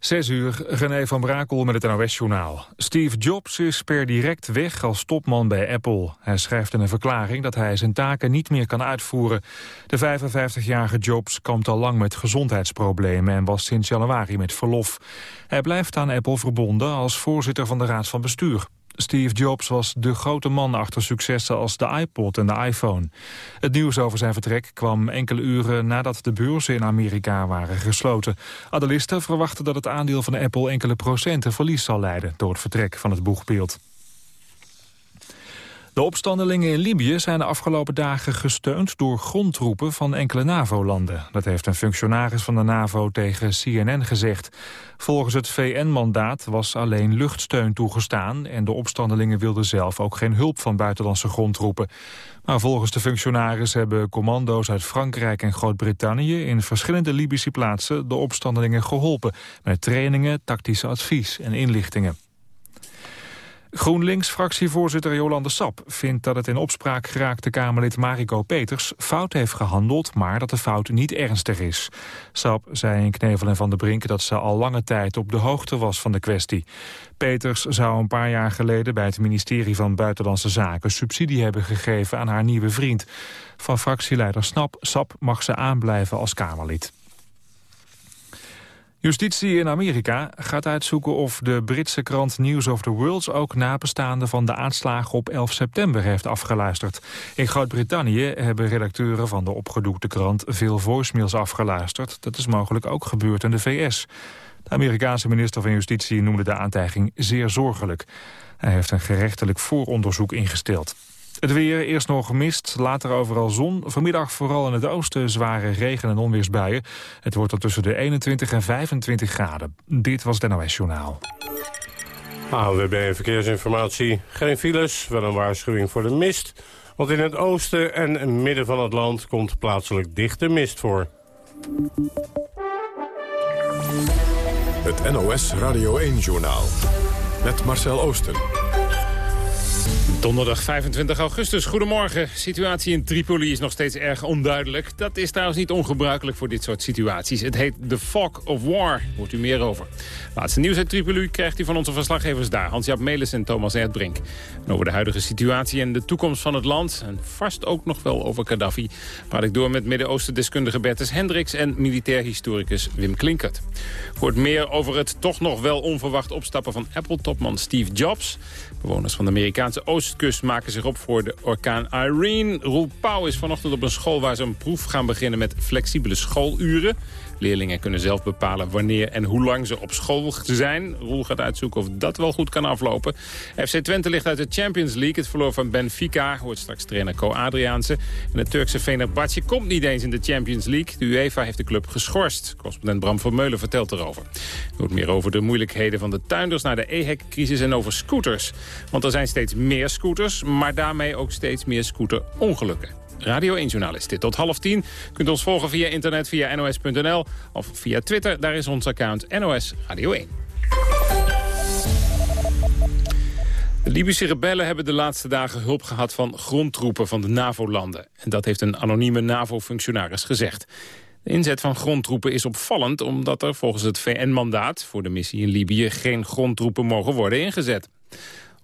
Zes uur, René van Brakel met het NOS-journaal. Steve Jobs is per direct weg als topman bij Apple. Hij schrijft in een verklaring dat hij zijn taken niet meer kan uitvoeren. De 55-jarige Jobs kampt al lang met gezondheidsproblemen... en was sinds januari met verlof. Hij blijft aan Apple verbonden als voorzitter van de Raad van Bestuur. Steve Jobs was de grote man achter successen als de iPod en de iPhone. Het nieuws over zijn vertrek kwam enkele uren nadat de beurzen in Amerika waren gesloten. Analisten verwachten dat het aandeel van Apple enkele procenten verlies zal leiden door het vertrek van het boegbeeld. De opstandelingen in Libië zijn de afgelopen dagen gesteund door grondtroepen van enkele NAVO-landen. Dat heeft een functionaris van de NAVO tegen CNN gezegd. Volgens het VN-mandaat was alleen luchtsteun toegestaan en de opstandelingen wilden zelf ook geen hulp van buitenlandse grondtroepen. Maar volgens de functionaris hebben commando's uit Frankrijk en Groot-Brittannië in verschillende Libische plaatsen de opstandelingen geholpen met trainingen, tactische advies en inlichtingen. GroenLinks-fractievoorzitter Jolande Sap vindt dat het in opspraak geraakte Kamerlid Mariko Peters fout heeft gehandeld, maar dat de fout niet ernstig is. Sap zei in Knevel en Van der Brink dat ze al lange tijd op de hoogte was van de kwestie. Peters zou een paar jaar geleden bij het ministerie van Buitenlandse Zaken subsidie hebben gegeven aan haar nieuwe vriend. Van fractieleider Snap Sap mag ze aanblijven als Kamerlid. Justitie in Amerika gaat uitzoeken of de Britse krant News of the World ook nabestaanden van de aanslagen op 11 september heeft afgeluisterd. In Groot-Brittannië hebben redacteuren van de opgedoekte krant veel voicemails afgeluisterd. Dat is mogelijk ook gebeurd in de VS. De Amerikaanse minister van Justitie noemde de aantijging zeer zorgelijk. Hij heeft een gerechtelijk vooronderzoek ingesteld. Het weer, eerst nog mist, later overal zon. Vanmiddag vooral in het oosten zware regen- en onweersbuien. Het wordt er tussen de 21 en 25 graden. Dit was het NOS Journaal. AWB Verkeersinformatie. Geen files, wel een waarschuwing voor de mist. Want in het oosten en midden van het land komt plaatselijk dichte mist voor. Het NOS Radio 1-journaal. Met Marcel Oosten. Donderdag 25 augustus, goedemorgen. Situatie in Tripoli is nog steeds erg onduidelijk. Dat is trouwens niet ongebruikelijk voor dit soort situaties. Het heet The Fog of War, hoort u meer over. Laatste nieuws uit Tripoli krijgt u van onze verslaggevers daar... Hans-Jaap Melis en Thomas Erdbrink. En over de huidige situatie en de toekomst van het land... en vast ook nog wel over Gaddafi... praat ik door met Midden-Oosten-deskundige Bertus Hendricks... en militair historicus Wim Klinkert. Hoort meer over het toch nog wel onverwacht opstappen van Apple-topman Steve Jobs... Bewoners van de Amerikaanse oostkust maken zich op voor de orkaan Irene. Roel Pauw is vanochtend op een school waar ze een proef gaan beginnen met flexibele schooluren. Leerlingen kunnen zelf bepalen wanneer en hoe lang ze op school zijn. Roel gaat uitzoeken of dat wel goed kan aflopen. FC Twente ligt uit de Champions League. Het verloor van Benfica, hoort straks trainer Co Adriaanse. En het Turkse Fenerbahce komt niet eens in de Champions League. De UEFA heeft de club geschorst. Correspondent Bram Vermeulen vertelt erover. Er wordt meer over de moeilijkheden van de tuinders naar de EHEC-crisis en over scooters. Want er zijn steeds meer scooters, maar daarmee ook steeds meer scooterongelukken. Radio 1-journalist. Dit tot half tien. Kunt ons volgen via internet, via nos.nl of via Twitter. Daar is ons account NOS Radio 1. De Libische rebellen hebben de laatste dagen hulp gehad van grondtroepen van de NAVO-landen. En dat heeft een anonieme NAVO-functionaris gezegd. De inzet van grondtroepen is opvallend omdat er volgens het VN-mandaat voor de missie in Libië geen grondtroepen mogen worden ingezet.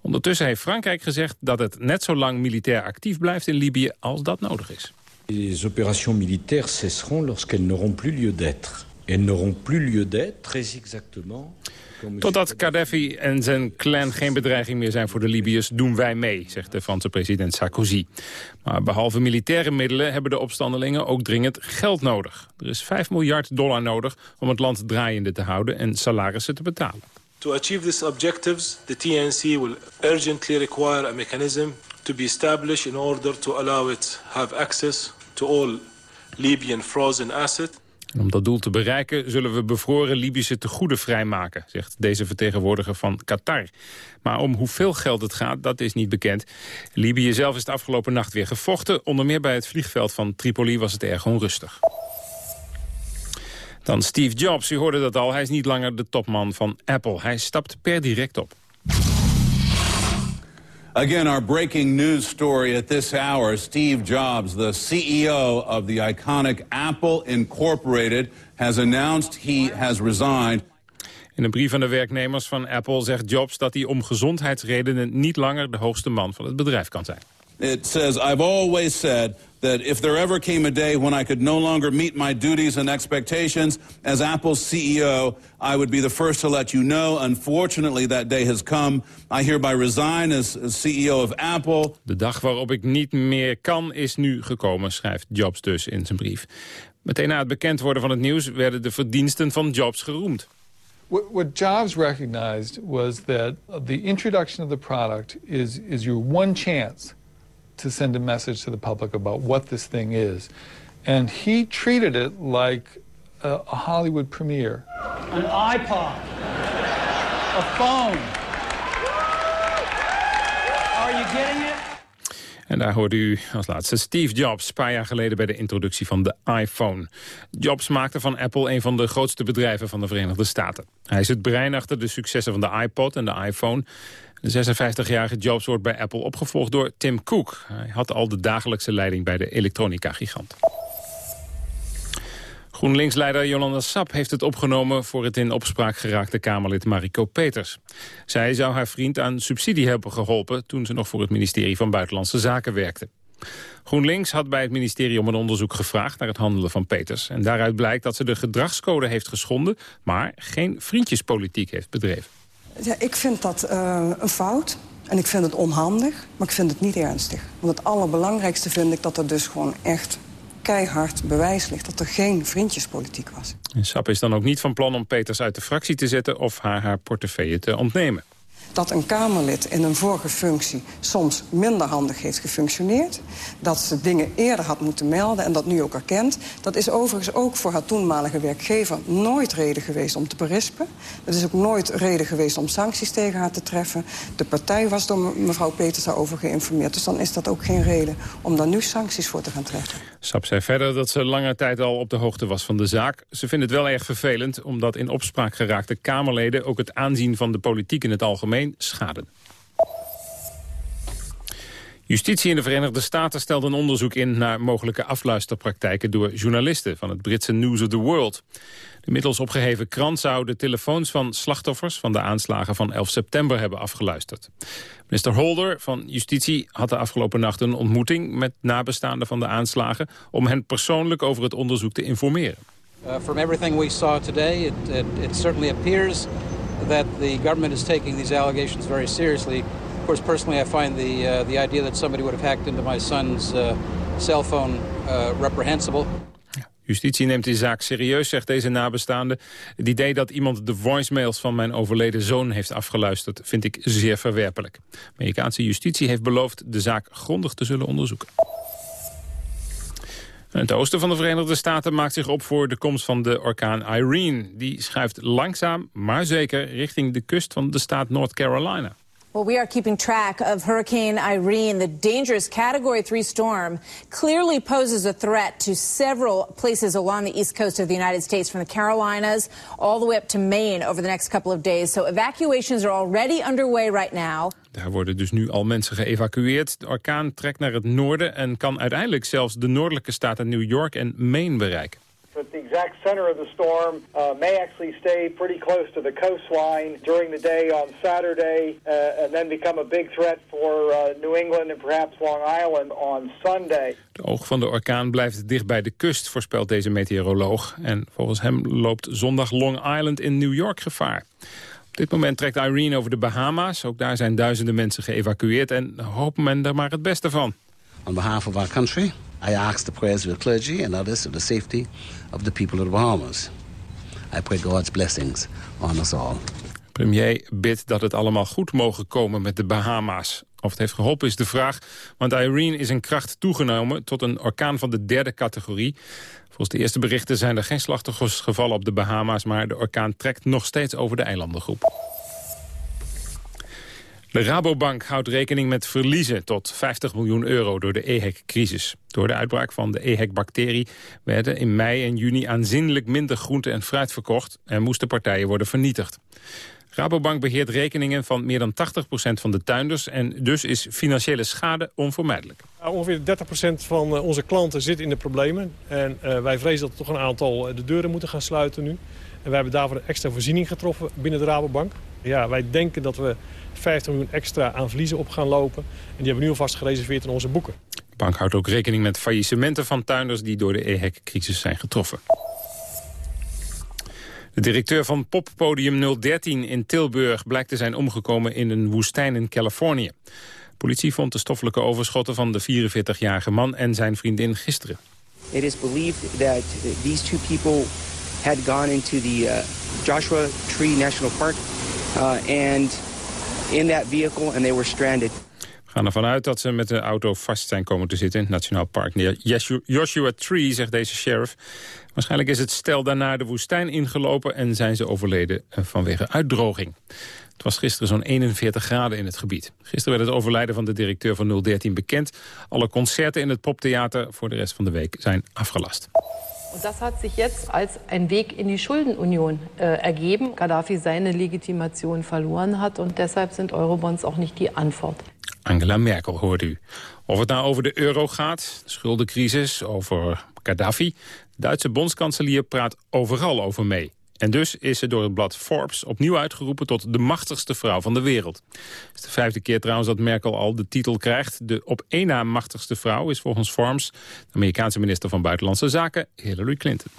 Ondertussen heeft Frankrijk gezegd dat het net zo lang militair actief blijft in Libië als dat nodig is. Les opérations militaires cesseront lorsqu'elles n'auront plus lieu d'être. Elles n'auront plus lieu d'être, très exactement... Totdat Gaddafi en zijn clan geen bedreiging meer zijn voor de Libiërs, doen wij mee, zegt de Franse president Sarkozy. Maar behalve militaire middelen hebben de opstandelingen ook dringend geld nodig. Er is 5 miljard dollar nodig om het land draaiende te houden en salarissen te betalen. To achieve these objectives, the TNC will urgently require a mechanism to be established in order to allow it have access to all Libyan frozen assets. Om dat doel te bereiken zullen we bevroren Libische tegoeden vrijmaken, zegt deze vertegenwoordiger van Qatar. Maar om hoeveel geld het gaat, dat is niet bekend. Libië zelf is de afgelopen nacht weer gevochten. Onder meer bij het vliegveld van Tripoli was het erg onrustig. Dan Steve Jobs, u hoorde dat al. Hij is niet langer de topman van Apple. Hij stapt per direct op. Again, our breaking news story at this hour. Steve Jobs, the CEO of the iconic Apple Incorporated, has announced he has resigned. In een brief aan de werknemers van Apple zegt Jobs dat hij om gezondheidsredenen niet langer de hoogste man van het bedrijf kan zijn. It says, I've always said that if there ever came a day when I could no longer meet my duties and expectations as Apple's CEO, I would be the first to let you know. Unfortunately, that day has come. I hereby resign as, as CEO of Apple. De dag waarop ik niet meer kan is nu gekomen, schrijft Jobs dus in zijn brief. Meteen na het bekend worden van het nieuws werden de verdiensten van Jobs geroemd. What, what Jobs recognized was that the introduction of the product is, is your one chance to send a message to the public about what this thing is. And he treated it like a, a Hollywood premiere. An iPod. a phone. Are you getting it? En daar hoorde u als laatste Steve Jobs, een paar jaar geleden bij de introductie van de iPhone. Jobs maakte van Apple een van de grootste bedrijven van de Verenigde Staten. Hij is het brein achter de successen van de iPod en de iPhone. De 56-jarige Jobs wordt bij Apple opgevolgd door Tim Cook. Hij had al de dagelijkse leiding bij de elektronica-gigant. GroenLinks-leider Jolanda Sap heeft het opgenomen voor het in opspraak geraakte Kamerlid Mariko Peters. Zij zou haar vriend aan subsidie hebben geholpen toen ze nog voor het ministerie van Buitenlandse Zaken werkte. GroenLinks had bij het ministerie om een onderzoek gevraagd naar het handelen van Peters. En daaruit blijkt dat ze de gedragscode heeft geschonden, maar geen vriendjespolitiek heeft bedreven. Ja, ik vind dat uh, een fout. En ik vind het onhandig, maar ik vind het niet ernstig. Want het allerbelangrijkste vind ik dat er dus gewoon echt keihard bewijs ligt... dat er geen vriendjespolitiek was. En Sap is dan ook niet van plan om Peters uit de fractie te zetten... of haar haar portefeuille te ontnemen dat een Kamerlid in een vorige functie soms minder handig heeft gefunctioneerd. Dat ze dingen eerder had moeten melden en dat nu ook erkent. Dat is overigens ook voor haar toenmalige werkgever nooit reden geweest om te berispen. Het is ook nooit reden geweest om sancties tegen haar te treffen. De partij was door mevrouw Peters daarover geïnformeerd. Dus dan is dat ook geen reden om daar nu sancties voor te gaan treffen. Sap zei verder dat ze lange tijd al op de hoogte was van de zaak. Ze vindt het wel erg vervelend omdat in opspraak geraakte Kamerleden... ook het aanzien van de politiek in het algemeen schaden. Justitie in de Verenigde Staten stelt een onderzoek in naar mogelijke afluisterpraktijken door journalisten van het Britse News of the World. De middels opgeheven krant zou de telefoons van slachtoffers van de aanslagen van 11 september hebben afgeluisterd. Minister Holder van Justitie had de afgelopen nacht een ontmoeting met nabestaanden van de aanslagen om hen persoonlijk over het onderzoek te informeren. Uh, from everything we saw today, it, it certainly appears that the government is taking these allegations very seriously. Of course, personally, I find the uh, the idea that somebody would have hacked into my son's uh, cell phone uh, reprehensible. Justitie neemt die zaak serieus, zegt deze nabestaande. Het idee dat iemand de voicemails van mijn overleden zoon heeft afgeluisterd... vind ik zeer verwerpelijk. Amerikaanse justitie heeft beloofd de zaak grondig te zullen onderzoeken. Het oosten van de Verenigde Staten maakt zich op voor de komst van de orkaan Irene. Die schuift langzaam, maar zeker richting de kust van de staat North Carolina. Well, we are keeping track of Hurricane Irene. The dangerous Category 3 storm clearly poses a threat to several places along the east coast of the United States, from the Carolinas all the way up to Maine over the next couple of days. So evacuations are already underway right now. Daar worden dus nu al mensen geëvacueerd. De orkaan trekt naar het noorden en kan uiteindelijk zelfs de noordelijke staten New York en Maine bereiken. But the exact center of the storm uh, may actually stay pretty close to the coastline during the day on Saturday uh, and then become a big threat for uh, New England and perhaps Long Island on Sunday. De oog van de orkaan blijft dicht bij de kust, voorspelt deze meteoroloog. En volgens hem loopt zondag Long Island in New York gevaar. Op dit moment trekt Irene over de Bahama's. Ook daar zijn duizenden mensen geëvacueerd en hoopt men er maar het beste van. On behalf of our country, I ask the prayers of the clergy and others for the safety of the people of the Bahamas. I pray God's blessings on us all. Premier bidt dat het allemaal goed mogen komen met de Bahama's. Of het heeft geholpen is de vraag, want Irene is in kracht toegenomen tot een orkaan van de derde categorie. Volgens de eerste berichten zijn er geen slachtoffers gevallen op de Bahama's, maar de orkaan trekt nog steeds over de eilandengroep. De Rabobank houdt rekening met verliezen tot 50 miljoen euro door de EHEC-crisis. Door de uitbraak van de EHEC-bacterie werden in mei en juni aanzienlijk minder groente en fruit verkocht en moesten partijen worden vernietigd. Rabobank beheert rekeningen van meer dan 80% van de tuinders... en dus is financiële schade onvermijdelijk. ongeveer 30% van onze klanten zit in de problemen. En uh, wij vrezen dat toch een aantal de deuren moeten gaan sluiten nu. En wij hebben daarvoor een extra voorziening getroffen binnen de Rabobank. Ja, wij denken dat we 50 miljoen extra aan verliezen op gaan lopen. En die hebben we nu alvast gereserveerd in onze boeken. De bank houdt ook rekening met faillissementen van tuinders... die door de EHEC-crisis zijn getroffen. De directeur van poppodium 013 in Tilburg blijkt te zijn omgekomen in een woestijn in Californië. Politie vond de stoffelijke overschotten van de 44-jarige man en zijn vriendin gisteren. It is believed that these two people had gone into the uh, Joshua Tree National Park uh, and in that vehicle and they were stranded. We gaan ervan uit dat ze met de auto vast zijn komen te zitten in het Nationaal Park neer Joshua Tree, zegt deze sheriff. Waarschijnlijk is het stel daarna de woestijn ingelopen en zijn ze overleden eh, vanwege uitdroging. Het was gisteren zo'n 41 graden in het gebied. Gisteren werd het overlijden van de directeur van 013 bekend. Alle concerten in het poptheater voor de rest van de week zijn afgelast. Dat hat sich jetzt als ein Weg in die Schuldenunion äh, ergeben. Gaddafi seine Legitimation verloren hat und deshalb sind Eurobonds auch nicht die Antwort. Angela Merkel hoort u. Of het nou over de euro gaat, de schuldencrisis, over Gaddafi... de Duitse bondskanselier praat overal over mee. En dus is ze door het blad Forbes opnieuw uitgeroepen tot de machtigste vrouw van de wereld. Het is de vijfde keer trouwens dat Merkel al de titel krijgt. De op één na machtigste vrouw is volgens Forbes de Amerikaanse minister van Buitenlandse Zaken Hillary Clinton.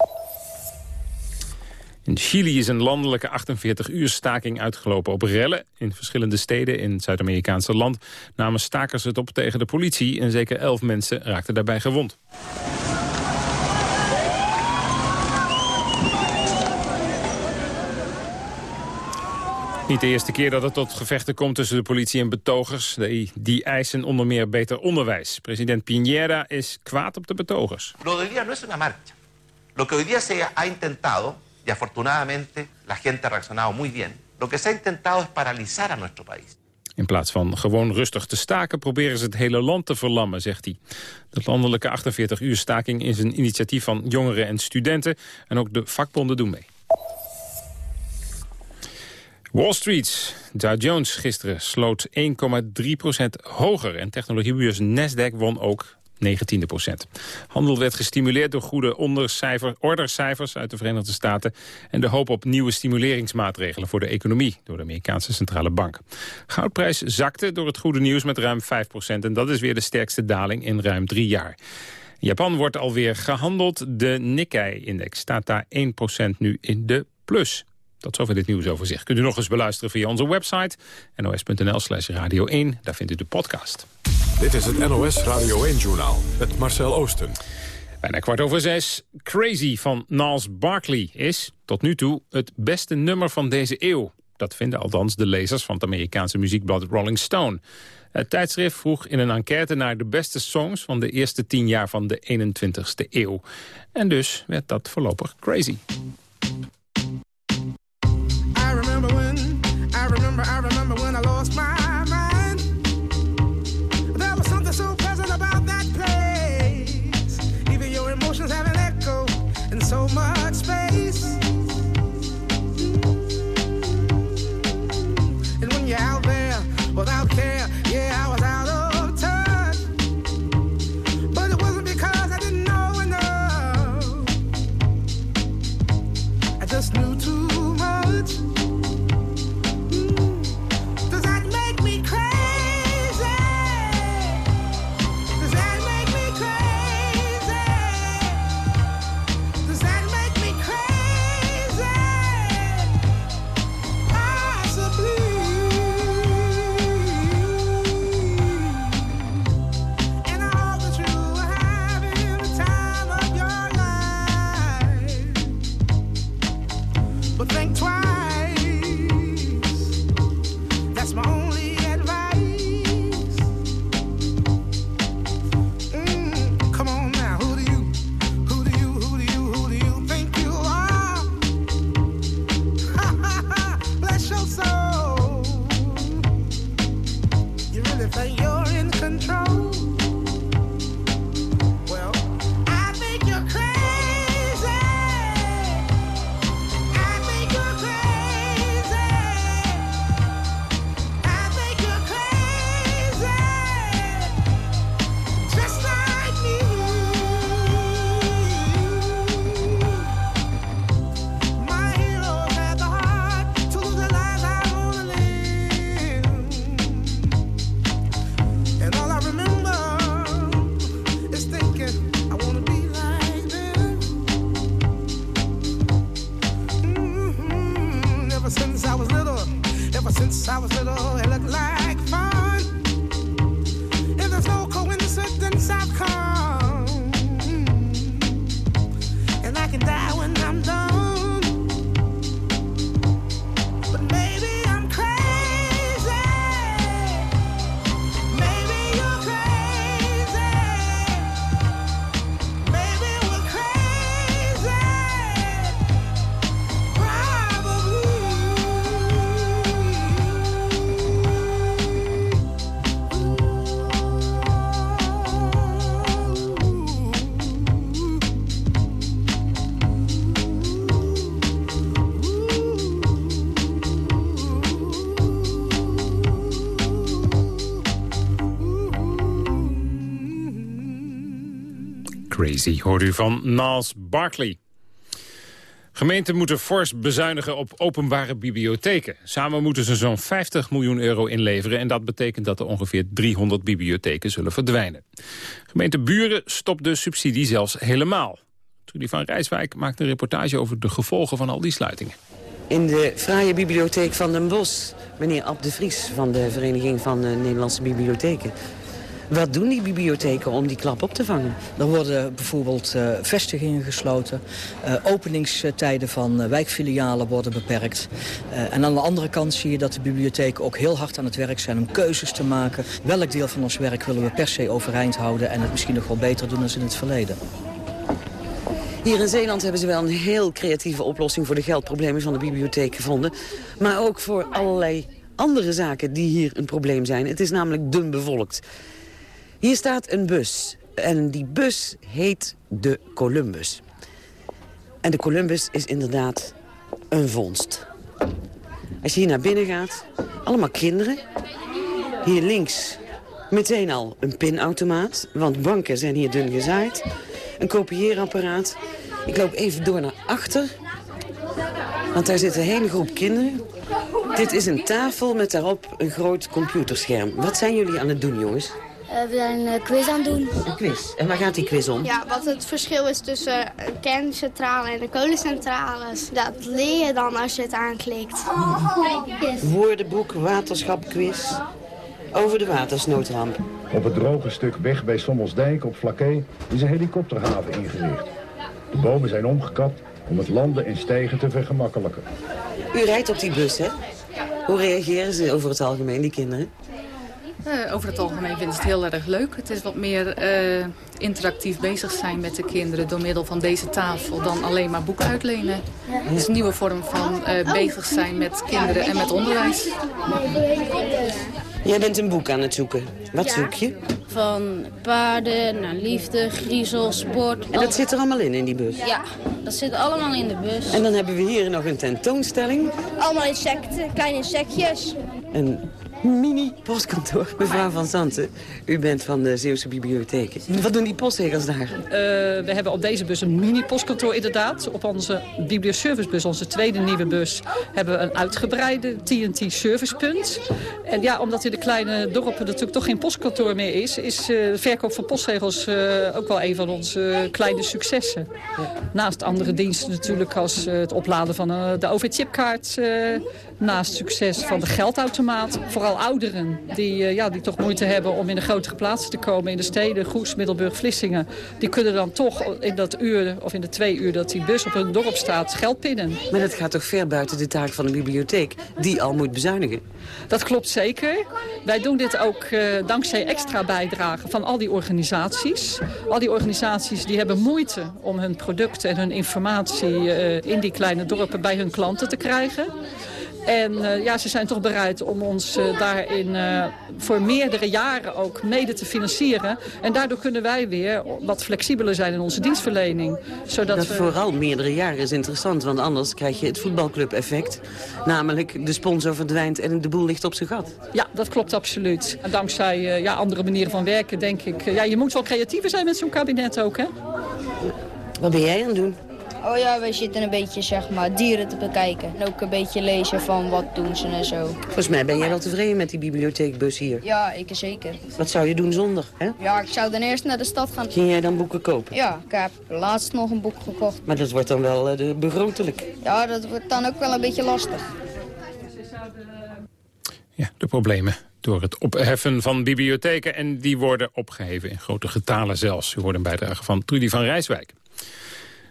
In Chili is een landelijke 48-uur staking uitgelopen op rellen. In verschillende steden in het Zuid-Amerikaanse land namen stakers het op tegen de politie... en zeker elf mensen raakten daarbij gewond. Niet de eerste keer dat het tot gevechten komt tussen de politie en betogers. Die, die eisen onder meer beter onderwijs. President Piñera is kwaad op de betogers. Lo de hoy día no es una marcha. Lo que hoy día se ha intentado, y afortunadamente la gente ha reaccionado muy bien, lo que se ha intentado es paralizar a nuestro país. In plaats van gewoon rustig te staken proberen ze het hele land te verlammen, zegt hij. De landelijke 48 uur staking is een initiatief van jongeren en studenten. En ook de vakbonden doen mee. Wall Street, Dow Jones gisteren sloot 1,3% hoger. En technologiebeurs Nasdaq won ook 19 procent. Handel werd gestimuleerd door goede ordercijfers uit de Verenigde Staten... en de hoop op nieuwe stimuleringsmaatregelen voor de economie... door de Amerikaanse Centrale Bank. Goudprijs zakte door het goede nieuws met ruim 5 procent... en dat is weer de sterkste daling in ruim drie jaar. Japan wordt alweer gehandeld. De Nikkei-index staat daar 1 procent nu in de plus. Tot zover dit nieuwsoverzicht. Kunt u nog eens beluisteren via onze website nos.nl slash radio 1. Daar vindt u de podcast. Dit is het NOS Radio 1-journaal met Marcel Oosten. Bijna kwart over zes. Crazy van Niles Barkley is tot nu toe het beste nummer van deze eeuw. Dat vinden althans de lezers van het Amerikaanse muziekblad Rolling Stone. Het tijdschrift vroeg in een enquête naar de beste songs van de eerste tien jaar van de 21ste eeuw. En dus werd dat voorlopig Crazy. Crazy hoort u van Niles Barkley. Gemeenten moeten fors bezuinigen op openbare bibliotheken. Samen moeten ze zo'n 50 miljoen euro inleveren... en dat betekent dat er ongeveer 300 bibliotheken zullen verdwijnen. Gemeente Buren stopt de subsidie zelfs helemaal. Trudy van Rijswijk maakt een reportage over de gevolgen van al die sluitingen. In de fraaie bibliotheek van Den Bosch, meneer Ab de Vries van de Vereniging van eh, Nederlandse Bibliotheken. Wat doen die bibliotheken om die klap op te vangen? Er worden bijvoorbeeld eh, vestigingen gesloten. Eh, openingstijden van eh, wijkfilialen worden beperkt. En aan de andere kant zie je dat de bibliotheken ook heel hard aan het werk zijn om keuzes te maken. Welk deel van ons werk willen we per se overeind houden en het misschien nog wel beter doen dan in het verleden. Hier in Zeeland hebben ze wel een heel creatieve oplossing voor de geldproblemen van de bibliotheek gevonden. Maar ook voor allerlei andere zaken die hier een probleem zijn. Het is namelijk dun bevolkt. Hier staat een bus. En die bus heet de Columbus. En de Columbus is inderdaad een vondst. Als je hier naar binnen gaat, allemaal kinderen. Hier links meteen al een pinautomaat, want banken zijn hier dun gezaaid. Een kopieerapparaat. Ik loop even door naar achter, want daar zit een hele groep kinderen. Dit is een tafel met daarop een groot computerscherm. Wat zijn jullie aan het doen, jongens? Eh, we zijn een quiz aan het doen. Een quiz. En waar gaat die quiz om? Ja, wat het verschil is tussen een kerncentrale en een kolencentrales. Dat leer je dan als je het aanklikt. Woordenboek, waterschap, quiz. Over de watersnoodramp. Op het droge stuk weg bij Sommelsdijk op Vlakke is een helikopterhaven ingericht. De bomen zijn omgekapt om het landen en stijgen te vergemakkelijken. U rijdt op die bus, hè? Hoe reageren ze over het algemeen, die kinderen? Eh, over het algemeen vinden ze het heel erg leuk. Het is wat meer eh, interactief bezig zijn met de kinderen door middel van deze tafel dan alleen maar boeken uitlenen. Het is een nieuwe vorm van eh, bezig zijn met kinderen en met onderwijs. Jij bent een boek aan het zoeken. Wat Ja. zoek je? Van paarden naar liefde, griezel, sport. En dat zit er allemaal in, in die bus? Ja, dat zit allemaal in de bus. En dan hebben we hier nog een tentoonstelling. Allemaal insecten, kleine insectjes. Een mini-postkantoor. Mevrouw Van Zanten, u bent van de Zeeuwse Bibliotheek. Wat doen die postzegels daar? Eh, we hebben op deze bus een mini-postkantoor inderdaad. Op onze biblioservicebus, onze tweede nieuwe bus, hebben we een uitgebreide TNT-servicepunt. En ja, omdat in de kleine dorpen natuurlijk toch geen postkantoor meer is... is de verkoop van postzegels eh, ook wel een van onze kleine successen. Naast andere diensten natuurlijk als het opladen van de OV-chipkaart... naast succes van de geldautomaat. Vooral ouderen die, eh, ja, die toch moeite hebben om in de grotere plaatsen te komen... in de steden, Goes, Middelburg, Vlissingen... die kunnen dan toch in dat uur of in de twee uur dat die bus op hun dorp staat geld pinnen. Maar dat gaat toch ver buiten de taak van de bibliotheek, die al moet bezuinigen? Dat klopt zeker. Wij doen dit ook eh, dankzij extra bijdragen van al die organisaties. Al die organisaties die hebben moeite om hun producten en hun informatie eh, in die kleine dorpen bij hun klanten te krijgen. En eh, ja, ze zijn toch bereid om ons eh, daarin eh, voor meerdere jaren ook mede te financieren. En daardoor kunnen wij weer wat flexibeler zijn in onze dienstverlening. Zodat Dat we... vooral meerdere jaren is interessant, want anders krijg je het voetbalclub-effect. Namelijk, de sponsor verdwijnt en de boel ligt op zijn gat. Ja, dat klopt absoluut. En dankzij ja, andere manieren van werken denk ik... ja, je moet wel creatiever zijn met zo'n kabinet ook, hè? Wat ben jij aan het doen? Oh ja, wij zitten een beetje zeg maar dieren te bekijken. En ook een beetje lezen van wat doen ze en zo. Volgens mij ben jij wel tevreden met die bibliotheekbus hier. Ja, ik zeker. Wat zou je doen zonder, hè? Ja, ik zou dan eerst naar de stad gaan. Ging jij dan boeken kopen? Ja, ik heb laatst nog een boek gekocht. Maar dat wordt dan wel eh, de begrotelijk. Ja, dat wordt dan ook wel een beetje lastig. ja, de problemen door het opheffen van bibliotheken. En die worden opgeheven in grote getalen zelfs. U hoort een bijdrage van Trudy van Rijswijk.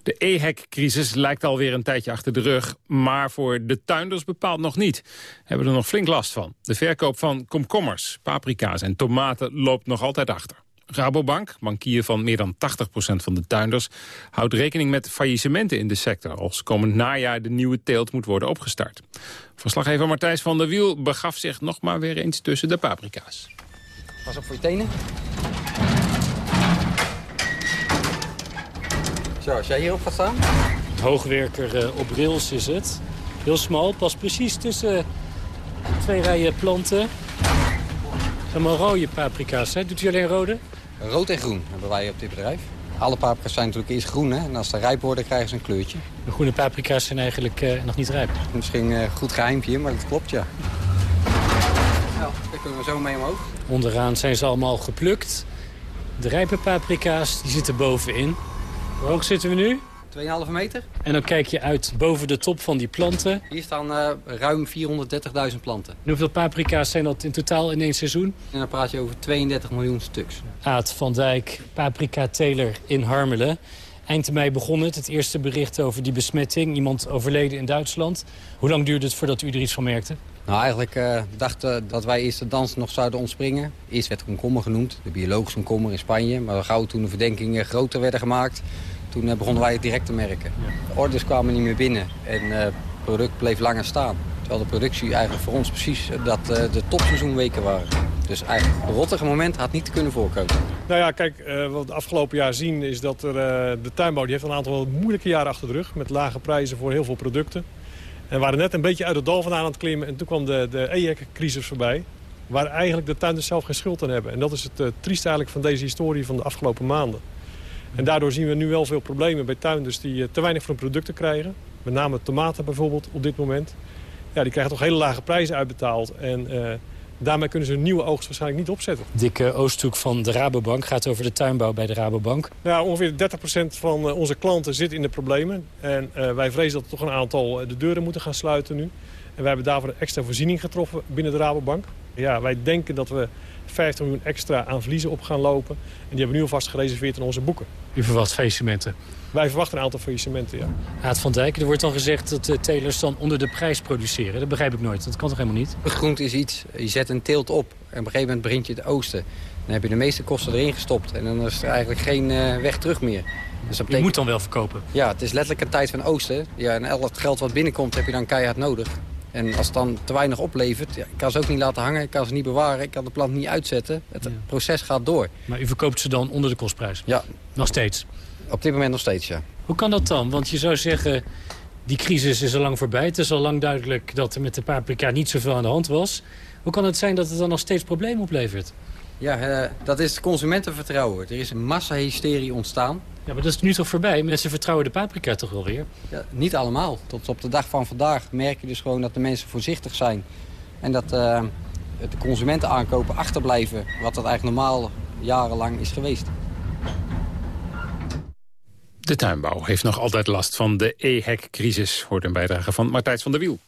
De EHEC-crisis lijkt alweer een tijdje achter de rug, maar voor de tuinders bepaald nog niet. Hebben er nog flink last van. De verkoop van komkommers, paprika's en tomaten loopt nog altijd achter. Rabobank, bankier van meer dan 80% van de tuinders... houdt rekening met faillissementen in de sector... als komend najaar de nieuwe teelt moet worden opgestart. Verslaggever Martijs van der Wiel begaf zich nog maar weer eens tussen de paprika's. Pas op voor je tenen. Zo, als jij hierop gaat staan. Hoogwerker uh, op rails is het. Heel smal, past precies tussen twee rijen planten. Allemaal rode paprika's, hè? Doet u alleen rode? Rood en groen hebben wij op dit bedrijf. Alle paprika's zijn natuurlijk eerst groen, hè? en als ze rijp worden krijgen ze een kleurtje. De groene paprika's zijn eigenlijk uh, nog niet rijp. Misschien een uh, goed geheimpje, maar dat klopt, ja. Nou, daar kunnen we zo mee omhoog. Onderaan zijn ze allemaal geplukt. De rijpe paprika's die zitten bovenin. Hoe hoog zitten we nu? 2,5 meter. En dan kijk je uit boven de top van die planten. Hier staan uh, ruim 430.000 planten. En hoeveel paprika's zijn dat in totaal in één seizoen? En dan praat je over 32 miljoen stuks. Aad van Dijk, paprika-teler in Harmelen. Eind mei begon het, het eerste bericht over die besmetting. Iemand overleden in Duitsland. Hoe lang duurde het voordat u er iets van merkte? Nou, eigenlijk uh, dachten dat wij eerst de dans nog zouden ontspringen. Eerst werd komkommer genoemd, de biologische komkommer in Spanje. Maar gauw toen de verdenkingen groter werden gemaakt... toen uh, begonnen wij het direct te merken. De orders kwamen niet meer binnen en uh, het product bleef langer staan. Terwijl de productie eigenlijk voor ons precies dat de topseizoenweken waren. Dus eigenlijk het rottige moment had niet te kunnen voorkomen. Nou ja, kijk, wat we afgelopen jaar zien is dat er, de tuinbouw die heeft een aantal moeilijke jaren achter de rug. Met lage prijzen voor heel veel producten. En waren net een beetje uit het dal vandaan aan het klimmen. En toen kwam de, de EHEC-crisis voorbij. Waar eigenlijk de tuinders zelf geen schuld aan hebben. En dat is het uh, triest eigenlijk van deze historie van de afgelopen maanden. En daardoor zien we nu wel veel problemen bij tuinders die te weinig van hun producten krijgen. Met name tomaten bijvoorbeeld op dit moment. Ja, die krijgen toch hele lage prijzen uitbetaald. En Daarmee kunnen ze een nieuwe oogst waarschijnlijk niet opzetten. Dikke Oosthoek van de Rabobank gaat over de tuinbouw bij de Rabobank. Nou, ongeveer 30% van onze klanten zit in de problemen. En uh, wij vrezen dat er toch een aantal de deuren moeten gaan sluiten nu. En wij hebben daarvoor een extra voorziening getroffen binnen de Rabobank. Ja, wij denken dat we 50 miljoen extra aan verliezen op gaan lopen. En die hebben we nu alvast gereserveerd in onze boeken. U verwacht faillissementen? Wij verwachten een aantal faillissementen, ja. Aad van Dijk, er wordt dan gezegd dat de telers dan onder de prijs produceren. Dat begrijp ik nooit. Dat kan toch helemaal niet? Groente is iets, je zet een teelt op en op een gegeven moment begint je het oosten. Dan heb je de meeste kosten erin gestopt en dan is er eigenlijk geen uh, weg terug meer. Dus dat betekent... Je moet dan wel verkopen? Ja, het is letterlijk een tijd van oosten. Ja, en al het geld wat binnenkomt heb je dan keihard nodig. En als het dan te weinig oplevert, ja, ik kan ze ook niet laten hangen, ik kan ze niet bewaren, ik kan de plant niet uitzetten. Het ja. proces gaat door. Maar u verkoopt ze dan onder de kostprijs? Ja. Nog steeds? Op dit moment nog steeds, ja. Hoe kan dat dan? Want je zou zeggen, die crisis is al lang voorbij. Het is al lang duidelijk dat er met de paprika niet zoveel aan de hand was. Hoe kan het zijn dat het dan nog steeds problemen oplevert? Ja, uh, dat is consumentenvertrouwen. Er is een massahysterie ontstaan. Ja, maar dat is nu toch voorbij? Mensen vertrouwen de paprika toch wel weer? Ja, niet allemaal. Tot op de dag van vandaag merk je dus gewoon dat de mensen voorzichtig zijn. En dat uh, de consumenten aankopen achterblijven. Wat dat eigenlijk normaal jarenlang is geweest. De tuinbouw heeft nog altijd last van de EHEC-crisis. Hoort een bijdrage van Martijs van der Wiel.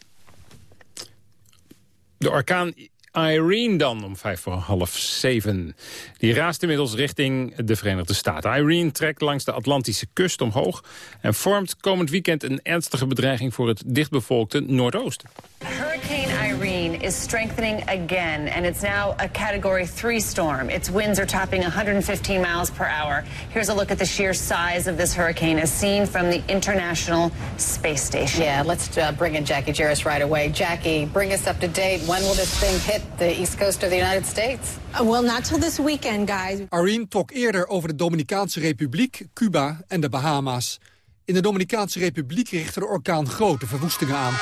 De orkaan Irene dan, om vijf voor half zeven. Die raast inmiddels richting de Verenigde Staten. Irene trekt langs de Atlantische kust omhoog... en vormt komend weekend een ernstige bedreiging voor het dichtbevolkte Noordoosten. Irene is strengthening again, and it's now a Category 3 storm. Its winds are topping 115 miles per hour. Here's a look at the sheer size of this hurricane as seen from the International Space Station. Yeah, let's uh, bring in Jackie Jarris right away. Jackie, bring us up to date. When will this thing hit the east coast of the United States? Uh, well, not till this weekend, guys. Irene talked eerder over de Dominicaanse Republiek, Cuba en de Bahama's. In de Dominicaanse Republiek richtte de orkaan grote verwoestingen aan.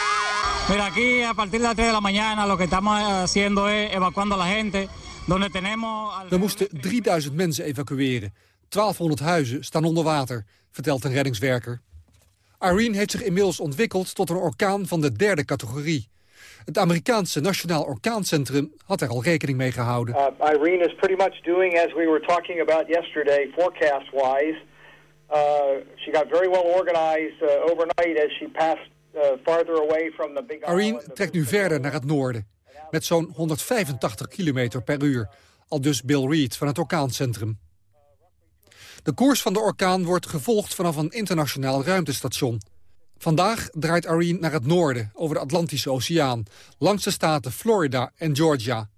Mira, aquí a partir de las 3 de la mañana lo que estamos haciendo es evacuando a la gente. Donde tenemos... We moesten 3000 mensen evacueren. 1200 huizen staan onder water, vertelt een reddingswerker. Irene heeft zich inmiddels ontwikkeld tot een orkaan van de derde categorie. Het Amerikaanse Nationaal Orkaancentrum had er al rekening mee gehouden. Uh, Irene is pretty much doing as we were talking about yesterday, forecast-wise. Uh, she got very well organized uh, overnight as she passed big Irene trekt nu verder naar het noorden. met zo'n 185 km per uur. Al dus Bill Reed van het orkaancentrum. De koers van de orkaan wordt gevolgd vanaf een internationaal ruimtestation. Vandaag draait Irene naar het noorden, over de Atlantische Oceaan... langs de staten Florida en Georgia.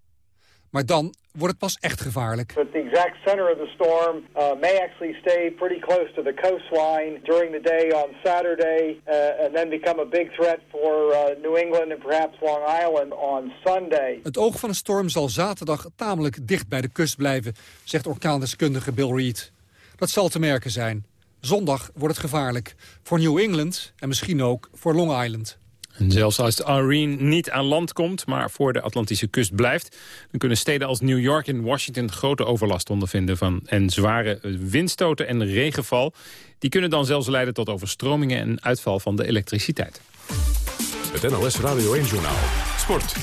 Maar dan wordt het pas echt gevaarlijk. But the exact center of the storm uh, may actually stay pretty close to the coastline during the day on Saturday, uh, and then become a big threat for uh, New England and perhaps Long Island on Sunday. Het oog van de storm zal zaterdag tamelijk dicht bij de kust blijven, zegt orkaandeskundige Bill Reed. Dat zal te merken zijn. Zondag wordt het gevaarlijk. Voor New England en misschien ook voor Long Island. En zelfs als Irene niet aan land komt, maar voor de Atlantische kust blijft... dan kunnen steden als New York en Washington grote overlast ondervinden... van en zware windstoten en regenval. Die kunnen dan zelfs leiden tot overstromingen en uitval van de elektriciteit. Het NLS Radio 1-journaal. Sport.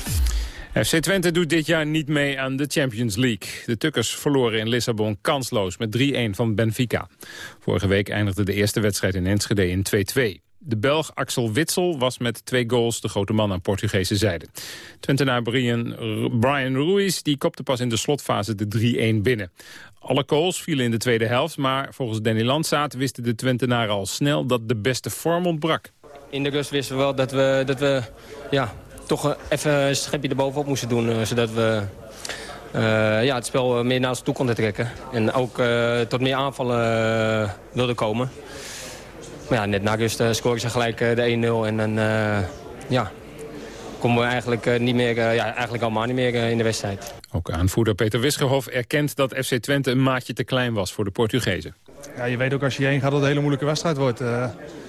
FC Twente doet dit jaar niet mee aan de Champions League. De Tukkers verloren in Lissabon kansloos met 3-1 van Benfica. Vorige week eindigde de eerste wedstrijd in Enschede in 2-2. De Belg Axel Witsel was met twee goals de grote man aan Portugese zijde. Twentenaar Brian, Brian Ruiz die kopte pas in de slotfase de 3-1 binnen. Alle goals vielen in de tweede helft, maar volgens Danny Landsaat wisten de Twentenaren al snel dat de beste vorm ontbrak. In de rust wisten we wel dat we, dat we ja, toch even een schepje erbovenop moesten doen. eh, Zodat we eh, ja, het spel meer naar ons toe konden trekken. En ook eh, tot meer aanvallen eh, wilden komen. Maar ja, net na rust uh, scoren ze gelijk eh, de 1-0. En dan eh, ja, komen we eigenlijk, eh, niet meer, eh, ja, eigenlijk allemaal niet meer eh, in de wedstrijd. Ook aanvoerder Peter Wisgerhof erkent dat FC Twente een maatje te klein was voor de Portugezen. Ja, je weet ook als je heen gaat dat het een hele moeilijke wedstrijd wordt. Eh,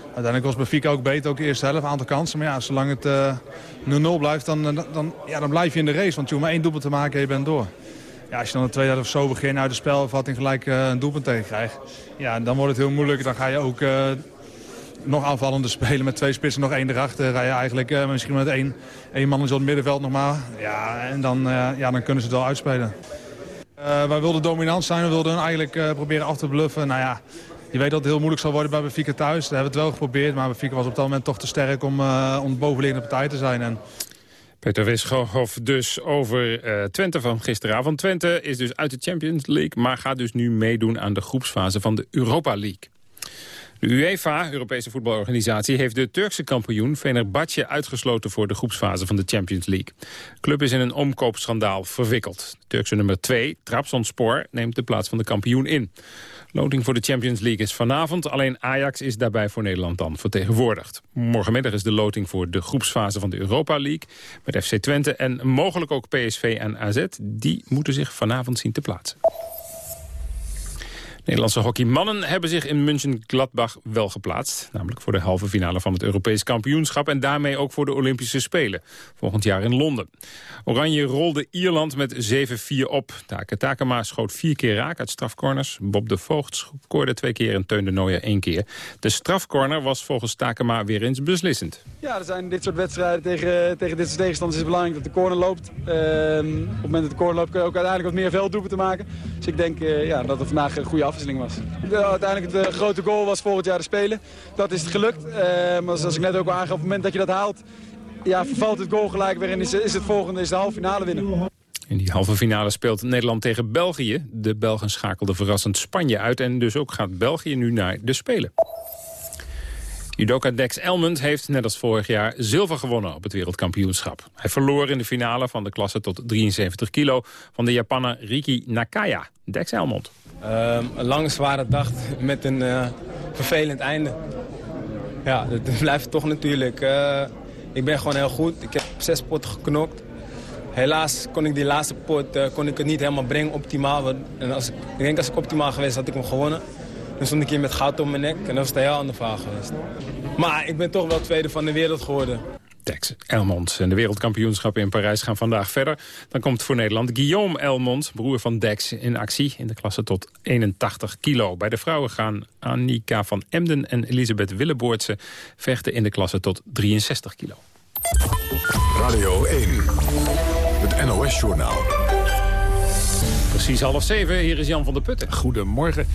uiteindelijk was Benfica ook beter, ook de eerste helft, een aantal kansen. Maar ja, zolang het eh, 0-0 blijft, dan, eh, dan, ja, dan blijf je in de race. Want je hoeft maar één doelpunt te maken en je bent door. Ja, als je dan de tweede helft of zo begint uit de spelvatting gelijk eh, een doelpunt tegen krijgt... Ja, dan wordt het heel moeilijk. Dan ga je ook eh, nog aanvallende spelen met twee spitsen, nog één erachter. Ga je eigenlijk eh, misschien met één, één man in zo'n middenveld nog maar. Ja, en dan, eh, ja, dan kunnen ze het wel uitspelen. Eh, wij wilden dominant zijn, we wilden eigenlijk proberen af te bluffen. Nou ja, je weet dat het heel moeilijk zal worden bij Benfica thuis. Daar hebben we het wel geprobeerd, maar Benfica was op dat moment toch te sterk om, om de bovenliggende partij te zijn. En Peter Wisgerhof dus over Twente van gisteravond. Twente is dus uit de Champions League, maar gaat dus nu meedoen aan de groepsfase van de Europa League. De UEFA, Europese voetbalorganisatie, heeft de Turkse kampioen Fenerbahce uitgesloten voor de groepsfase van de Champions League. De club is in een omkoopschandaal verwikkeld. Turkse nummer 2, Trabzonspor, neemt de plaats van de kampioen in. Loting voor de Champions League is vanavond. Alleen Ajax is daarbij voor Nederland dan vertegenwoordigd. Morgenmiddag is de loting voor de groepsfase van de Europa League. Met FC Twente en mogelijk ook PSV en AZ. Die moeten zich vanavond zien te plaatsen. Nederlandse hockeymannen hebben zich in München-Gladbach wel geplaatst. Namelijk voor de halve finale van het Europees kampioenschap... en daarmee ook voor de Olympische Spelen. Volgend jaar in Londen. Oranje rolde Ierland met 7-4 op. Take Takema schoot vier keer raak uit strafcorners. Bob de Voogd scoorde twee keer en Teun de Nooijer één keer. De strafcorner was volgens Takema weer eens beslissend. Ja, er zijn dit soort wedstrijden tegen, tegen dit soort tegenstanders is het belangrijk dat de corner loopt. Ehm, op het moment dat de corner loopt kun je ook uiteindelijk wat meer velddoepen te maken. Dus ik denk uh, ja, dat het vandaag een goede afwisseling was. De, uiteindelijk de grote goal was volgend jaar de Spelen. Dat is het gelukt. Uh, maar zoals ik net ook al aangaf, op het moment dat je dat haalt... Ja, vervalt het goal gelijk weer en is, is het volgende is de halve finale winnen. In die halve finale speelt Nederland tegen België. De Belgen schakelden verrassend Spanje uit en dus ook gaat België nu naar de Spelen. Judoka Dex Elmond heeft, net als vorig jaar, zilver gewonnen op het wereldkampioenschap. Hij verloor in de finale van de klasse tot 73 kilo van de Japaner Riki Nakaya. Dex Elmond. Uh, een lange, zware dag met een uh, vervelend einde. Ja, dat blijft toch natuurlijk. Uh, ik ben gewoon heel goed. Ik heb zes potten geknokt. Helaas kon ik die laatste pot uh, kon ik het niet helemaal brengen, optimaal. En als ik, ik denk als ik optimaal geweest had ik hem gewonnen. Dan stond ik hier met goud om mijn nek en dat was een heel ander verhaal geweest. Maar ik ben toch wel tweede van de wereld geworden. Dex Elmond. En de wereldkampioenschappen in Parijs gaan vandaag verder. Dan komt voor Nederland Guillaume Elmond, broer van Dex, in actie in de klasse tot 81 kilo. Bij de vrouwen gaan Annika van Emden en Elisabeth Willeboortse vechten in de klasse tot 63 kilo. Radio 1, het NOS-journaal. Precies half zeven, hier is Jan van der Putten. Goedemorgen.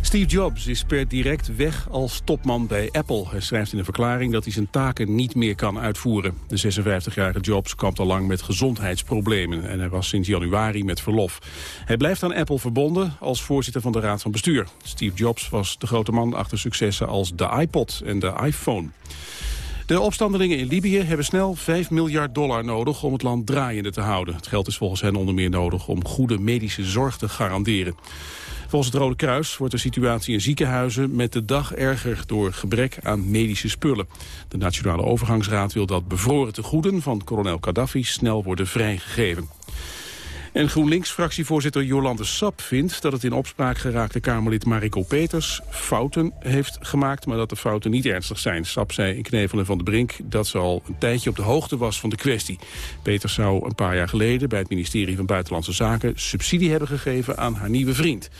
Steve Jobs is per direct weg als topman bij Apple. Hij schrijft in een verklaring dat hij zijn taken niet meer kan uitvoeren. De 56-jarige Jobs kampt al lang met gezondheidsproblemen... en hij was sinds januari met verlof. Hij blijft aan Apple verbonden als voorzitter van de Raad van Bestuur. Steve Jobs was de grote man achter successen als de iPod en de iPhone. De opstandelingen in Libië hebben snel 5 miljard dollar nodig om het land draaiende te houden. Het geld is volgens hen onder meer nodig om goede medische zorg te garanderen. Volgens het Rode Kruis wordt de situatie in ziekenhuizen met de dag erger door gebrek aan medische spullen. De Nationale Overgangsraad wil dat bevroren tegoeden van kolonel Gaddafi snel worden vrijgegeven. En GroenLinks-fractievoorzitter Jolande Sap vindt dat het in opspraak geraakte Kamerlid Mariko Peters fouten heeft gemaakt, maar dat de fouten niet ernstig zijn. Sap zei in Knevelen van de Brink dat ze al een tijdje op de hoogte was van de kwestie. Peters zou een paar jaar geleden bij het ministerie van Buitenlandse Zaken subsidie hebben gegeven aan haar nieuwe vriend.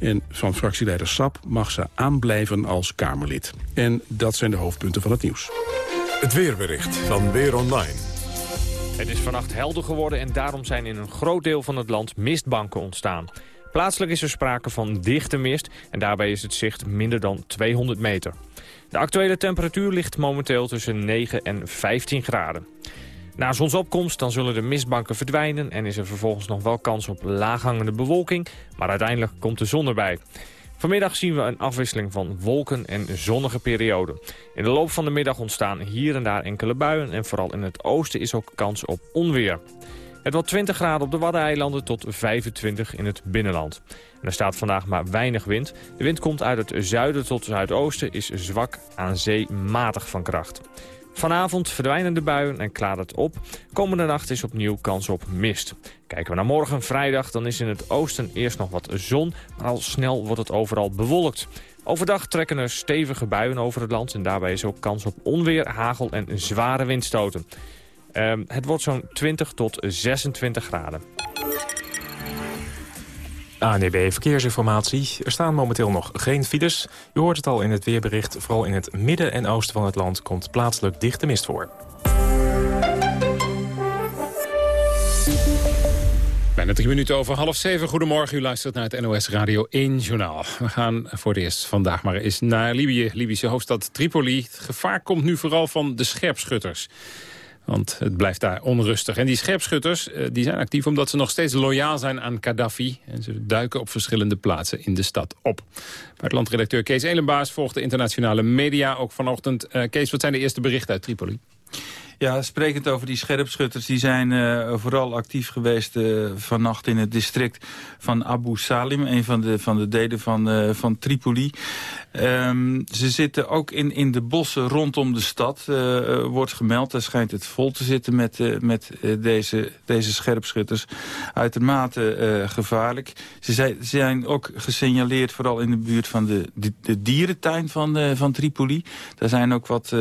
En van fractieleider Sap mag ze aanblijven als Kamerlid. En dat zijn de hoofdpunten van het nieuws. Het weerbericht van Weer Online. Het is vannacht helder geworden en daarom zijn in een groot deel van het land mistbanken ontstaan. Plaatselijk is er sprake van dichte mist en daarbij is het zicht minder dan 200 meter. De actuele temperatuur ligt momenteel tussen 9 en 15 graden. Na zonsopkomst dan zullen de mistbanken verdwijnen en is er vervolgens nog wel kans op laaghangende bewolking, maar uiteindelijk komt de zon erbij. Vanmiddag zien we een afwisseling van wolken en zonnige perioden. In de loop van de middag ontstaan hier en daar enkele buien... en vooral in het oosten is ook kans op onweer. Het wordt 20 graden op de Waddeneilanden tot 25 in het binnenland. En er staat vandaag maar weinig wind. De wind komt uit het zuiden tot zuidoosten, is zwak aan zee matig van kracht. Vanavond verdwijnen de buien en klaart het op. Komende nacht is opnieuw kans op mist. Kijken we naar morgen vrijdag, dan is in het oosten eerst nog wat zon... maar al snel wordt het overal bewolkt. Overdag trekken er stevige buien over het land... en daarbij is ook kans op onweer, hagel en zware windstoten. Um, het wordt zo'n 20 tot 26 graden. ANEB Verkeersinformatie. Er staan momenteel nog geen files. U hoort het al in het weerbericht. Vooral in het midden en oosten van het land komt plaatselijk dichte mist voor. Bijna drie minuten over half zeven. Goedemorgen, u luistert naar het NOS Radio 1 Journaal. We gaan voor het eerst vandaag maar eens naar Libië, Libische hoofdstad Tripoli. Het gevaar komt nu vooral van de scherpschutters. Want het blijft daar onrustig. En die scherpschutters eh, die zijn actief omdat ze nog steeds loyaal zijn aan Gaddafi. En ze duiken op verschillende plaatsen in de stad op. Buitenlandredacteur Kees Elenbaas volgt de internationale media ook vanochtend. Uh, Kees, wat zijn de eerste berichten uit Tripoli? Ja, sprekend over die scherpschutters, die zijn uh, vooral actief geweest uh, vannacht in het district van Abu Salim, een van de, van de delen van, uh, van Tripoli. Um, ze zitten ook in, in de bossen rondom de stad, wordt gemeld. Daar schijnt het vol te zitten met, met deze, deze scherpschutters. Uitermate gevaarlijk. Ze zijn, zijn ook gesignaleerd vooral in de buurt van de, de, de dierentuin van, van Tripoli. Daar zijn ook wat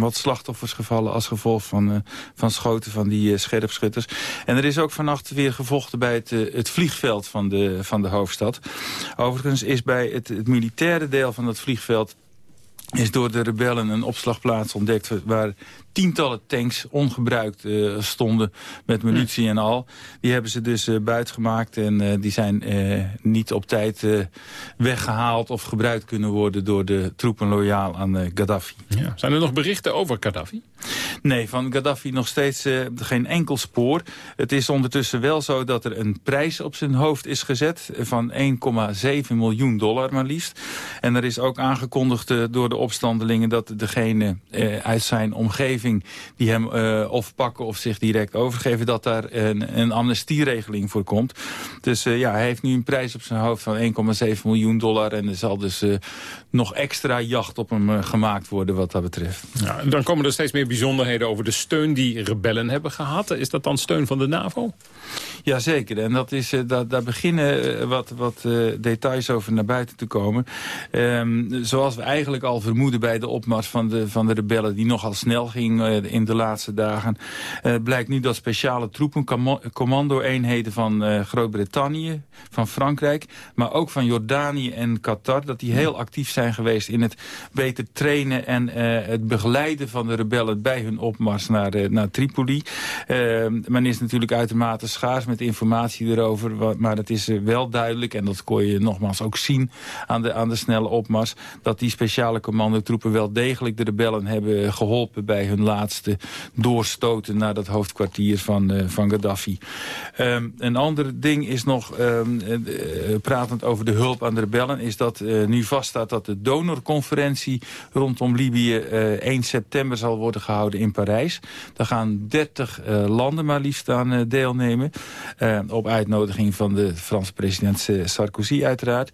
wat slachtoffers gevallen als gevolg van, uh, van schoten van die uh, scherpschutters. En er is ook vannacht weer gevochten bij het, uh, het vliegveld van de, van de hoofdstad. Overigens is bij het, het militaire deel van dat vliegveld is door de rebellen een opslagplaats ontdekt... waar tientallen tanks ongebruikt uh, stonden met munitie en al. Die hebben ze dus uh, buitgemaakt en uh, die zijn niet op tijd weggehaald of gebruikt kunnen worden door de troepen loyaal aan Gaddafi. Ja. Zijn er nog berichten over Gaddafi? Nee, van Gaddafi nog steeds geen enkel spoor. Het is ondertussen wel zo dat er een prijs op zijn hoofd is gezet van 1,7 miljoen dollar maar liefst. En er is ook aangekondigd door de opstandelingen dat degene uit zijn omgeving die hem uh, of pakken of zich direct overgeven... dat daar een, een amnestieregeling voor komt. Dus uh, ja, hij heeft nu een prijs op zijn hoofd van 1,7 miljoen dollar... en er zal dus uh, nog extra jacht op hem gemaakt worden wat dat betreft. Ja, dan komen er steeds meer bijzonderheden over de steun die rebellen hebben gehad. Is dat dan steun van de NAVO? Jazeker, en dat is, dat, daar beginnen wat, wat details over naar buiten te komen. Um, zoals we eigenlijk al vermoeden bij de opmars van de, van de rebellen... die nogal snel ging uh, in de laatste dagen. Uh, blijkt nu dat speciale troepen, commando-eenheden van uh, Groot-Brittannië... van Frankrijk, maar ook van Jordanië en Qatar... dat die heel actief zijn geweest in het beter trainen... en het begeleiden van de rebellen bij hun opmars naar, naar Tripoli. men is natuurlijk uitermate schaars met informatie erover... maar het is wel duidelijk, en dat kon je nogmaals ook zien aan de, aan de snelle opmars... dat die speciale commandotroepen wel degelijk de rebellen hebben geholpen... bij hun laatste doorstoten naar dat hoofdkwartier van, uh, van Gaddafi. Um, een ander ding is nog, um, pratend over de hulp aan de rebellen... is dat nu vaststaat dat de donorconferentie rondom Libië 1 september zal worden gehouden in Parijs. Daar gaan 30 landen maar liefst aan deelnemen. op uitnodiging van de Franse president Sarkozy uiteraard.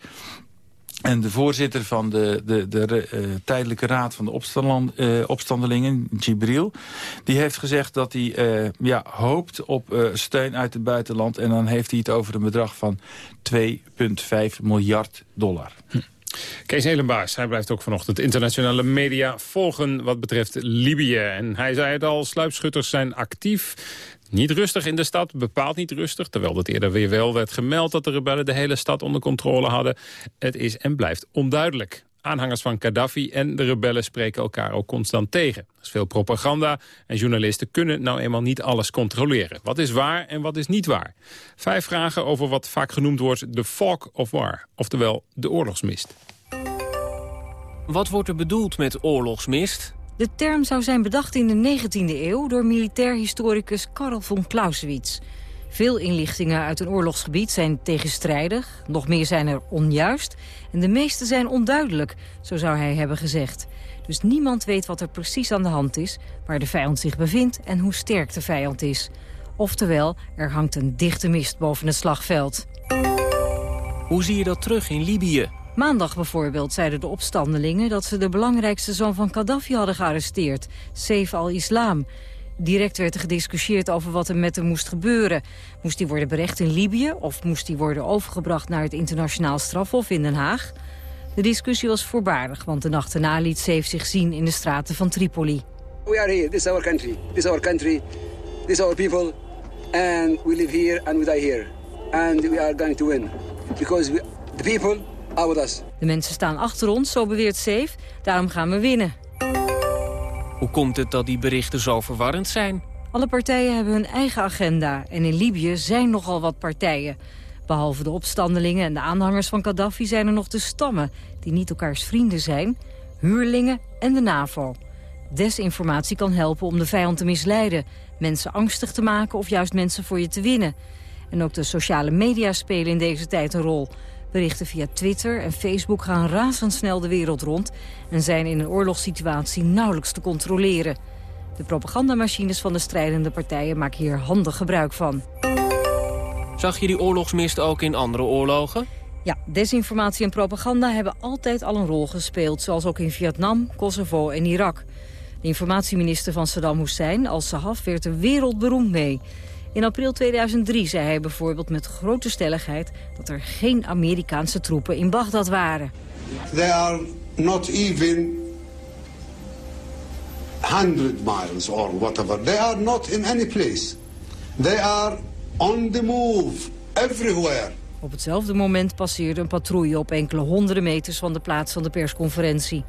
En de voorzitter van de, de, de uh, tijdelijke raad van de uh, opstandelingen, Gibril... die heeft gezegd dat hij uh, ja, hoopt op steun uit het buitenland. En dan heeft hij het over een bedrag van 2,5 miljard dollar. Hm. Kees Elenbaas, hij blijft ook vanochtend internationale media volgen wat betreft Libië. En hij zei het al, sluipschutters zijn actief. Niet rustig in de stad, bepaald niet rustig. Terwijl het eerder weer wel werd gemeld dat de rebellen de hele stad onder controle hadden. Het is en blijft onduidelijk. Aanhangers van Gaddafi en de rebellen spreken elkaar ook constant tegen. Er is veel propaganda en journalisten kunnen nou eenmaal niet alles controleren. Wat is waar en wat is niet waar? Vijf vragen over wat vaak genoemd wordt de fog of war, oftewel de oorlogsmist. Wat wordt er bedoeld met oorlogsmist? De term zou zijn bedacht in de 19e eeuw door militair historicus Karl von Clausewitz. Veel inlichtingen uit een oorlogsgebied zijn tegenstrijdig, nog meer zijn er onjuist... en de meeste zijn onduidelijk, zo zou hij hebben gezegd. Dus niemand weet wat er precies aan de hand is, waar de vijand zich bevindt... en hoe sterk de vijand is. Oftewel, er hangt een dichte mist boven het slagveld. Hoe zie je dat terug in Libië? Maandag bijvoorbeeld zeiden de opstandelingen dat ze de belangrijkste zoon van Gaddafi hadden gearresteerd, Saif al-Islam. Direct werd er gediscussieerd over wat er met hem moest gebeuren. Moest hij worden berecht in Libië of moest hij worden overgebracht naar het internationaal strafhof in Den Haag? De discussie was voorbarig, want de nacht erna liet Saif zich zien in de straten van Tripoli. We are here, this is our country, this is our country, this is our people and we live here and we die here. And we are going to win because we, the people de mensen staan achter ons, zo beweert Safe. Daarom gaan we winnen. Hoe komt het dat die berichten zo verwarrend zijn? Alle partijen hebben hun eigen agenda. En in Libië zijn nogal wat partijen. Behalve de opstandelingen en de aanhangers van Gaddafi zijn er nog de stammen... die niet elkaars vrienden zijn, huurlingen en de NAVO. Desinformatie kan helpen om de vijand te misleiden... mensen angstig te maken of juist mensen voor je te winnen. En ook de sociale media spelen in deze tijd een rol... Berichten via Twitter en Facebook gaan razendsnel de wereld rond... en zijn in een oorlogssituatie nauwelijks te controleren. De propagandamachines van de strijdende partijen maken hier handig gebruik van. Zag je die oorlogsmist ook in andere oorlogen? Ja, desinformatie en propaganda hebben altijd al een rol gespeeld... zoals ook in Vietnam, Kosovo en Irak. De informatieminister van Saddam Hussein, al-Sahaf, werd er wereldberoemd mee... In april 2003 zei hij bijvoorbeeld met grote stelligheid... dat er geen Amerikaanse troepen in Bagdad waren. They are not even 100 miles or whatever. They are not in any place. They are on the move, everywhere. Op hetzelfde moment passeerde een patrouille op enkele honderden meters van de plaats van de persconferentie.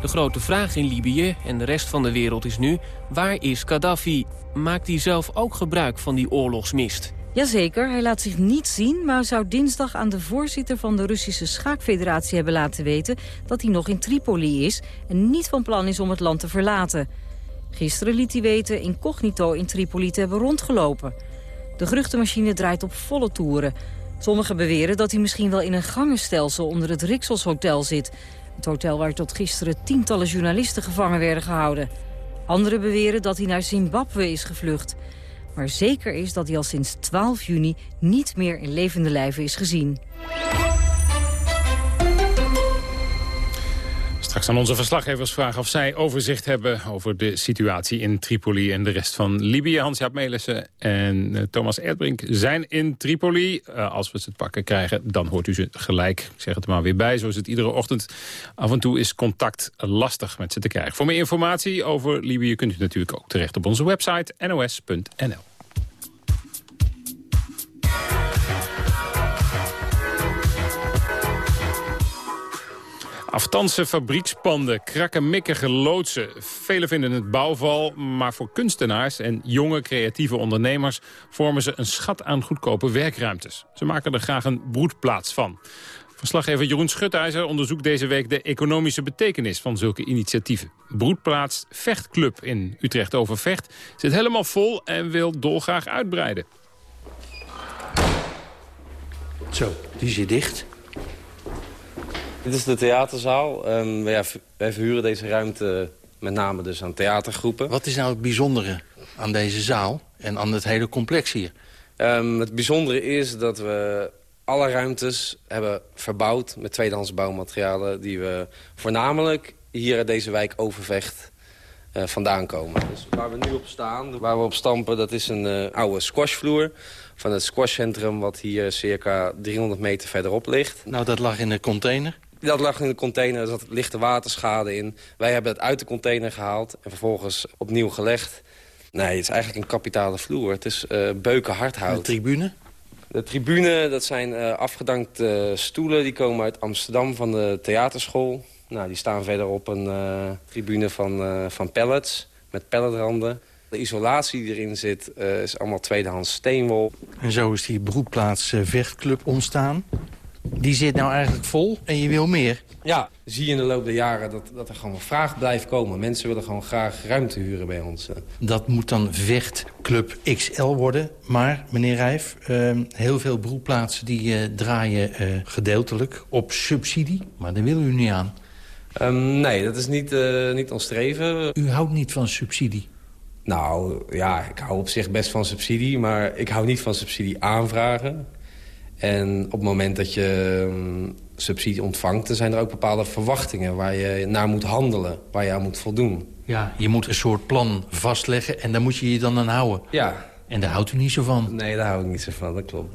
De grote vraag in Libië en de rest van de wereld is nu... waar is Gaddafi? Maakt hij zelf ook gebruik van die oorlogsmist? Jazeker, hij laat zich niet zien, maar zou dinsdag aan de voorzitter van de Russische Schaakfederatie hebben laten weten dat hij nog in Tripoli is en niet van plan is om het land te verlaten. Gisteren liet hij weten incognito in Tripoli te hebben rondgelopen. De geruchtenmachine draait op volle toeren. Sommigen beweren dat hij misschien wel in een gangenstelsel onder het Rixos Hotel zit. Het hotel waar tot gisteren tientallen journalisten gevangen werden gehouden. Anderen beweren dat hij naar Zimbabwe is gevlucht. Maar zeker is dat hij al sinds 12 juni niet meer in levende lijven is gezien. Straks aan onze verslaggevers vragen of zij overzicht hebben... over de situatie in Tripoli en de rest van Libië. Hans-Jaap Melissen en uh, Thomas Erdbrink zijn in Tripoli. Uh, als we ze het pakken krijgen, dan hoort u ze gelijk. Ik zeg het er maar weer bij, zo is het iedere ochtend. Af en toe is contact lastig met ze te krijgen. Voor meer informatie over Libië kunt u natuurlijk ook terecht op onze website nos.nl. Aftanse fabriekspanden, krakkemikkige loodsen. Velen vinden het bouwval, maar voor kunstenaars en jonge creatieve ondernemers... vormen ze een schat aan goedkope werkruimtes. Ze maken er graag een broedplaats van. Verslaggever Jeroen Schutijzer onderzoekt deze week de economische betekenis van zulke initiatieven. Broedplaats Vechtclub in Utrecht over Vecht zit helemaal vol en wil dolgraag uitbreiden. Zo, die zit dicht. Dit is de theaterzaal. Um, ja, wij verhuren deze ruimte met name dus aan theatergroepen. Wat is nou het bijzondere aan deze zaal en aan het hele complex hier? Um, het bijzondere is dat we alle ruimtes hebben verbouwd met tweedehands bouwmaterialen... die we voornamelijk hier uit deze wijk Overvecht uh, vandaan komen. Dus waar we nu op staan, waar we op stampen, dat is een uh, oude squashvloer van het squashcentrum... wat hier circa 300 meter verderop ligt. Nou, dat lag in de container? Dat lag in de container, er zat lichte waterschade in. Wij hebben het uit de container gehaald en vervolgens opnieuw gelegd. Nee, het is eigenlijk een kapitale vloer. Het is uh, beukenhardhout. De tribune? De tribune, dat zijn uh, afgedankte stoelen. Die komen uit Amsterdam van de theaterschool. Nou, die staan verder op een uh, tribune van, van pallets met palletranden. De isolatie die erin zit is allemaal tweedehands steenwol. En zo is die broedplaats Vechtclub ontstaan. Die zit nou eigenlijk vol en je wil meer. Ja, zie je in de loop der jaren dat, dat er gewoon vraag blijft komen. Mensen willen gewoon graag ruimte huren bij ons. Dat moet dan Vechtclub XL worden. Maar, meneer Rijf, uh, heel veel broedplaatsen die uh, draaien uh, gedeeltelijk op subsidie. Maar daar wil u niet aan. Um, nee, dat is niet, uh, niet ons streven. U houdt niet van subsidie? Nou, ja, ik hou op zich best van subsidie. Maar ik hou niet van subsidie aanvragen. En op het moment dat je um, subsidie ontvangt... dan zijn er ook bepaalde verwachtingen waar je naar moet handelen. Waar je aan moet voldoen. Ja, je moet een soort plan vastleggen en daar moet je je dan aan houden. Ja. En daar houdt u niet zo van? Nee, daar hou ik niet zo van, dat klopt.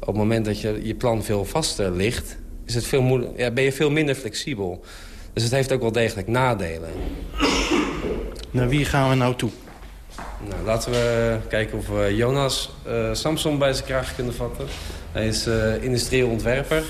Op het moment dat je, je plan veel vaster ligt... Is het veel moeilijk, ja, ben je veel minder flexibel. Dus het heeft ook wel degelijk nadelen. Naar wie gaan we nou toe? Nou, laten we kijken of we Jonas uh, Samson bij zijn kraag kunnen vatten. Hij is uh, industrieel ontwerper.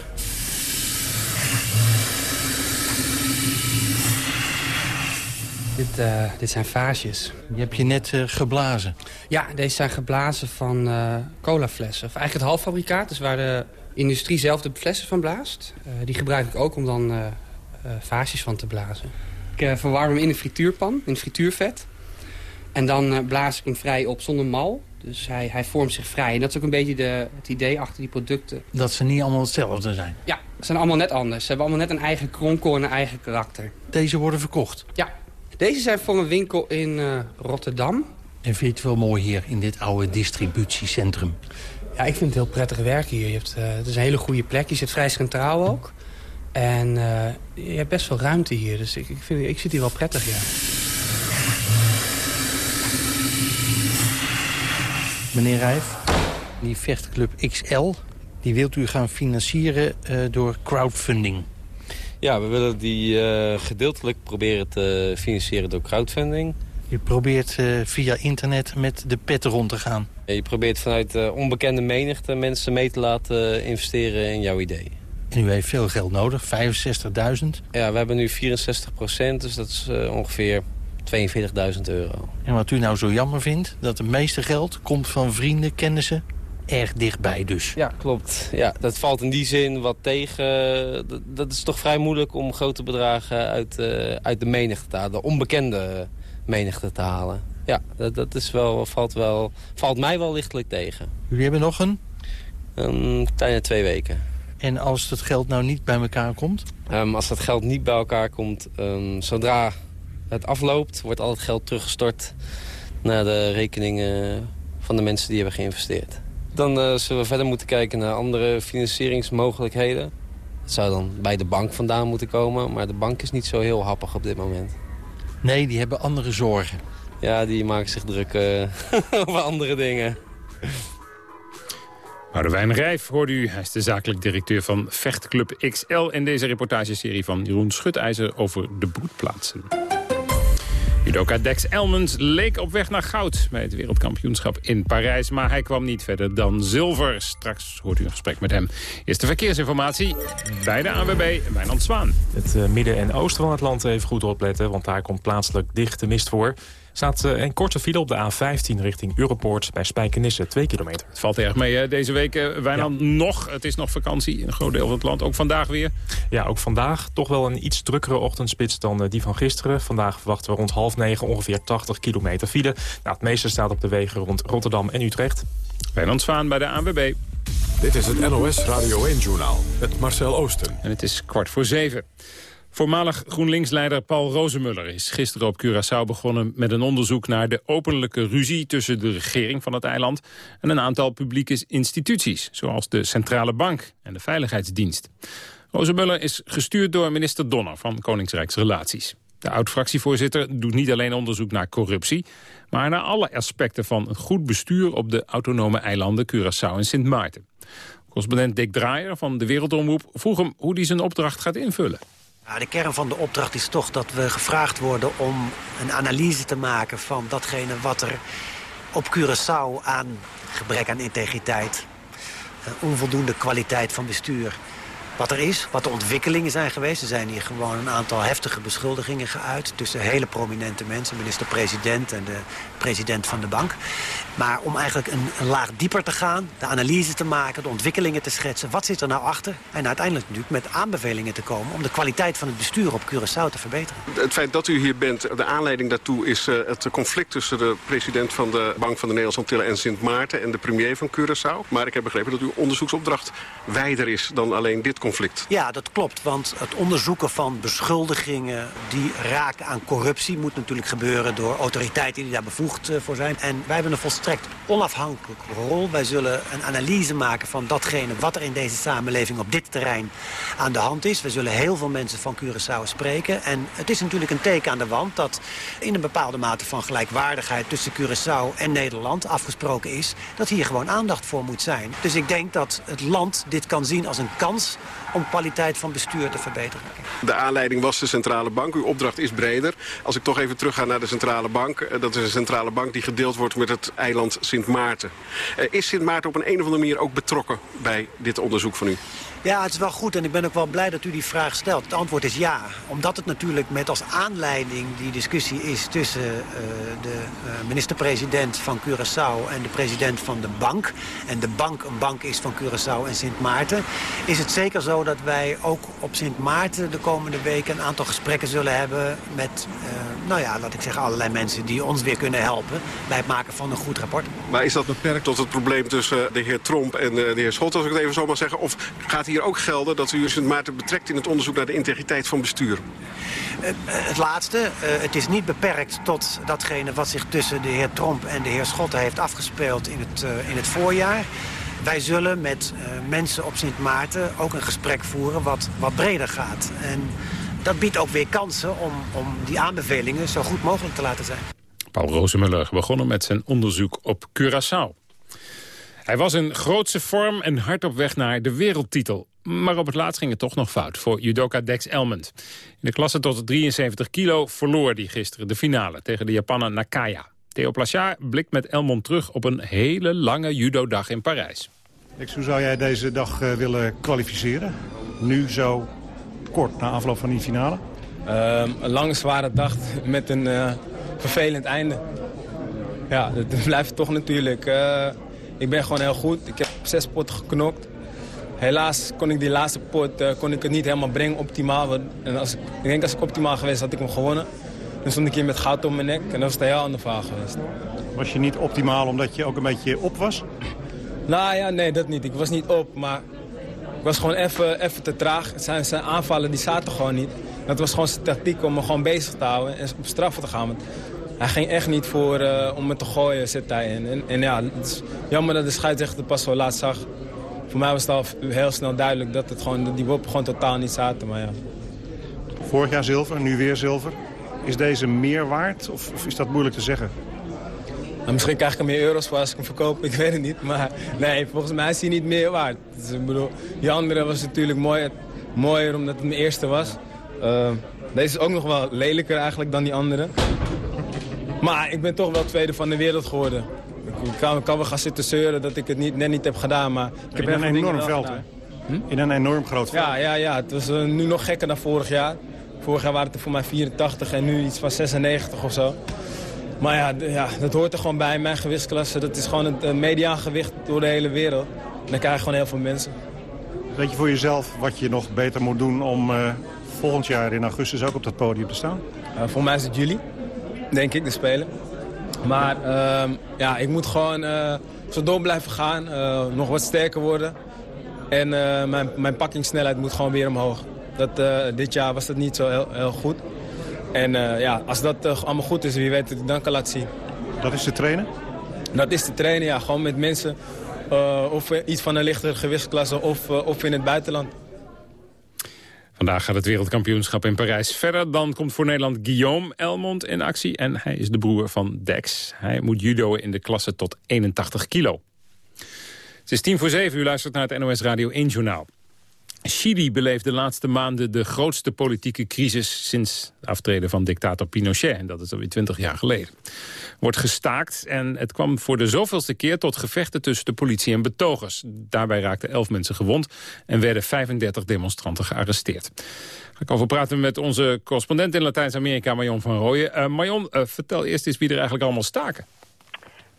Dit, uh, dit zijn vaasjes. Die heb je net uh, geblazen? Ja, deze zijn geblazen van uh, colaflessen. Of eigenlijk het halffabrikaat, dus waar de industrie zelf de flessen van blaast. die gebruik ik ook om dan vaasjes van te blazen. Ik verwarm hem in een frituurpan, in frituurvet. En dan blaas ik hem vrij op zonder mal. Dus hij, hij vormt zich vrij. En dat is ook een beetje de, het idee achter die producten. Dat ze niet allemaal hetzelfde zijn? Ja, ze zijn allemaal net anders. Ze hebben allemaal net een eigen kronkel en een eigen karakter. Deze worden verkocht? Ja. Deze zijn voor een winkel in uh, Rotterdam. En vind je het wel mooi hier in dit oude distributiecentrum? Ja, ik vind het heel prettig werken hier. Je hebt, uh, het is een hele goede plek. Je zit vrij centraal ook. En uh, je hebt best veel ruimte hier. Dus ik, ik, vind, ik zit hier wel prettig, ja. Meneer Rijf, die vechtclub XL, die wilt u gaan financieren uh, door crowdfunding. Ja, we willen die uh, gedeeltelijk proberen te financieren door crowdfunding. Je probeert uh, via internet met de pet rond te gaan. Ja, je probeert vanuit uh, onbekende menigte mensen mee te laten investeren in jouw idee. En u heeft veel geld nodig, 65.000? Ja, we hebben nu 64 procent, dus dat is ongeveer 42.000 euro. En wat u nou zo jammer vindt, dat het meeste geld komt van vrienden, kennissen, erg dichtbij dus. Ja, klopt. Ja, dat valt in die zin wat tegen. Dat, dat is toch vrij moeilijk om grote bedragen uit, uh, uit de menigte te halen. De onbekende menigte te halen. Ja, dat, dat is wel, valt, wel, valt mij wel lichtelijk tegen. Jullie hebben nog een? Een kleine twee weken. En als het geld nou niet bij elkaar komt? Um, als dat geld niet bij elkaar komt, um, zodra het afloopt... wordt al het geld teruggestort naar de rekeningen van de mensen die hebben geïnvesteerd. Dan uh, zullen we verder moeten kijken naar andere financieringsmogelijkheden. Het zou dan bij de bank vandaan moeten komen. Maar de bank is niet zo heel happig op dit moment. Nee, die hebben andere zorgen. Ja, die maken zich druk uh, over andere dingen. Boudewijn Rijf hoorde u. Hij is de zakelijk directeur van Vechtclub XL... in deze reportageserie van Jeroen Schutijzer over de broedplaatsen. Judoka Dex Elmens leek op weg naar goud bij het wereldkampioenschap in Parijs. Maar hij kwam niet verder dan zilver. Straks hoort u een gesprek met hem. Eerste verkeersinformatie bij de AWB Wijnand Zwaan. Het uh, midden en oosten van het land even goed opletten, want daar komt plaatselijk dichte mist voor staat eh, een korte file op de A15 richting Europoort bij Spijkenisse, 2 kilometer. Het valt erg mee hè? deze week, uh, Wijnand, nog. Het is nog vakantie in een groot deel van het land. Ook vandaag weer? Ja, ook vandaag toch wel een iets drukkere ochtendspits dan uh, die van gisteren. Vandaag verwachten we rond half negen ongeveer 80 kilometer file. Nou, het meeste staat op de wegen rond Rotterdam en Utrecht. Wijnand Zwaan bij de ANWB. Dit is het NOS Radio 1-journaal met Marcel Oosten. En het is kwart voor zeven. Voormalig GroenLinks-leider Paul Rozemuller is gisteren op Curaçao begonnen met een onderzoek naar de openlijke ruzie tussen de regering van het eiland en een aantal publieke instituties, zoals de Centrale Bank en de Veiligheidsdienst. Rozemuller is gestuurd door minister Donner van Koningsrijksrelaties. De oud-fractievoorzitter doet niet alleen onderzoek naar corruptie... maar naar alle aspecten van een goed bestuur op de autonome eilanden Curaçao en Sint Maarten. Correspondent Dick Draaier van de Wereldomroep vroeg hem hoe hij zijn opdracht gaat invullen. De kern van de opdracht is toch dat we gevraagd worden om een analyse te maken van datgene wat er op Curaçao aan gebrek aan integriteit, eh, onvoldoende kwaliteit van bestuur wat er is, wat de ontwikkelingen zijn geweest. Er zijn hier gewoon een aantal heftige beschuldigingen geuit... tussen hele prominente mensen, minister-president en de president van de bank. Maar om eigenlijk een, een, laag dieper te gaan, de analyse te maken... de ontwikkelingen te schetsen, wat zit er nou achter? En uiteindelijk natuurlijk met aanbevelingen te komen... om de kwaliteit van het bestuur op Curaçao te verbeteren. Het feit dat u hier bent, de aanleiding daartoe is uh, het conflict... tussen de president van de Bank van de Nederlandse Antillen en Sint Maarten... en de premier van Curaçao. Maar ik heb begrepen dat uw onderzoeksopdracht wijder is dan alleen dit conflict conflict. Ja, dat klopt. Want het onderzoeken van beschuldigingen die raken aan corruptie... moet natuurlijk gebeuren door autoriteiten die daar bevoegd eh, voor zijn. En wij hebben een volstrekt onafhankelijke rol. Wij zullen een analyse maken van datgene wat er in deze samenleving op dit terrein aan de hand is. We zullen heel veel mensen van Curaçao spreken. En het is natuurlijk een teken aan de wand dat in een bepaalde mate van gelijkwaardigheid tussen Curaçao en Nederland afgesproken is dat hier gewoon aandacht voor moet zijn. Dus ik denk dat het land dit kan zien als een kans om kwaliteit van bestuur te verbeteren. De aanleiding was de centrale bank. Uw opdracht is breder. Als ik toch even terugga naar de centrale bank. Eh, dat is een centrale bank die gedeeld wordt met het eiland Sint Maarten. Eh, is Sint Maarten op een, een of andere manier ook betrokken bij dit onderzoek van u? Ja, het is wel goed en ik ben ook wel blij dat u die vraag stelt. Het antwoord is ja, omdat het natuurlijk met als aanleiding die discussie is... tussen uh, de uh, minister-president van Curaçao en de president van de bank... en de bank een bank is van Curaçao en Sint Maarten... is het zeker zo dat wij ook op Sint Maarten de komende weken... een aantal gesprekken zullen hebben met, uh, nou ja, laat ik zeggen... allerlei mensen die ons weer kunnen helpen bij het maken van een goed rapport. Maar is dat beperkt tot het probleem tussen de heer Tromp en de heer Schot, als ik het even zo mag zeggen? Of gaat hier ook gelden dat u Sint Maarten betrekt in het onderzoek naar de integriteit van bestuur? Uh, het laatste. Uh, het is niet beperkt tot datgene wat zich tussen de heer Tromp en de heer Schotten heeft afgespeeld in het, in het voorjaar. Wij zullen met mensen op Sint Maarten ook een gesprek voeren wat, wat breder gaat. En dat biedt ook weer kansen om, om die aanbevelingen zo goed mogelijk te laten zijn. Paul Rozemuller begonnen met zijn onderzoek op Curaçao. Hij was in grootse vorm en hard op weg naar de wereldtitel. Maar op het laatst ging het toch nog fout voor judoka Dex Elmond. In de klasse tot 73 kilo verloor hij gisteren de finale tegen de Japaner Nakaya. Theo Plachard blikt met Elmond terug op een hele lange judodag in Parijs. Dex, hoe zou jij deze dag uh, willen kwalificeren? Nu zo kort na afloop van die finale? Um, een lange zware dag met een uh, vervelend einde. Ja, dat blijft toch natuurlijk... Uh, ik ben gewoon heel goed. Ik heb zes potten geknokt. Helaas kon ik die laatste pot uh, kon ik het niet helemaal brengen optimaal. En als ik, ik denk als ik optimaal geweest had ik hem gewonnen. Dan stond ik hier met goud om mijn nek en dat was een heel ander verhaal geweest. Was je niet optimaal omdat je ook een beetje op was? Nou ja, nee, dat niet. Ik was niet op, maar ik was gewoon even te traag. Zijn, zijn aanvallen die zaten gewoon niet. Dat was gewoon zijn tactiek om me gewoon bezig te houden en op straffen te gaan. Hij ging echt niet voor uh, om me te gooien, zit hij in. En, en ja, het is jammer dat de scheidsrechter pas zo laat zag. voor mij was het al heel snel duidelijk dat het gewoon, die woppen gewoon totaal niet zaten. Maar ja. Vorig jaar zilver, nu weer zilver. Is deze meer waard of, of is dat moeilijk te zeggen? Nou, misschien krijg ik er meer euro's voor als ik hem verkoop, ik weet het niet. Maar nee, volgens mij is hij niet meer waard. Dus, ik bedoel, die andere was natuurlijk mooi, mooier omdat het mijn eerste was. Uh, deze is ook nog wel lelijker eigenlijk dan die andere. Maar ik ben toch wel tweede van de wereld geworden. Ik kan, kan wel gaan zitten zeuren dat ik het niet, net niet heb gedaan. Maar ik heb In een enorm veld, hè? Hm? In een enorm groot veld. Ja, ja, ja. het was uh, nu nog gekker dan vorig jaar. Vorig jaar waren het er voor mij 84 en nu iets van 96 of zo. Maar ja, ja, dat hoort er gewoon bij. Mijn gewichtsklasse, dat is gewoon het uh, mediaangewicht door de hele wereld. En dan krijg je gewoon heel veel mensen. Weet je voor jezelf wat je nog beter moet doen om uh, volgend jaar in augustus ook op dat podium te staan? Voor mij is het juli, denk ik, de Spelen. Maar uh, ja, ik moet gewoon uh, zo door blijven gaan, uh, nog wat sterker worden. En uh, mijn, mijn pakkingssnelheid moet gewoon weer omhoog. Dat, dit jaar was dat niet zo heel, heel goed. En ja, als dat allemaal goed is, wie weet ik dan kan laten zien. Dat is te trainen? Dat is te trainen, ja. Gewoon met mensen of iets van een lichtere gewichtsklasse of, of in het buitenland. Vandaag gaat het wereldkampioenschap in Parijs verder. Dan komt voor Nederland Guillaume Elmond in actie. En hij is de broer van Dex. Hij moet judoën in de klasse tot 81 kilo. Het is tien voor zeven. U luistert naar het NOS Radio 1 Journaal. Chili beleeft de laatste maanden de grootste politieke crisis... sinds het aftreden van dictator Pinochet. En dat is alweer twintig jaar geleden. Wordt gestaakt en het kwam voor de zoveelste keer... tot gevechten tussen de politie en betogers. Daarbij raakten elf mensen gewond... en werden 35 demonstranten gearresteerd. Ga ik over praten met onze correspondent in Latijns-Amerika, Marion van Rooyen. Uh, Marion, uh, vertel eerst eens wie er eigenlijk allemaal staken.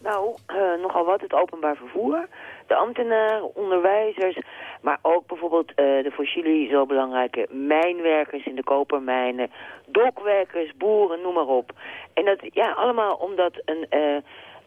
Nou, uh, nogal wat. Het openbaar vervoer, de ambtenaren, onderwijzers... maar ook bijvoorbeeld uh, de voor Chili zo belangrijke mijnwerkers in de kopermijnen... dokwerkers, boeren, noem maar op. En dat, ja, allemaal omdat een... Uh,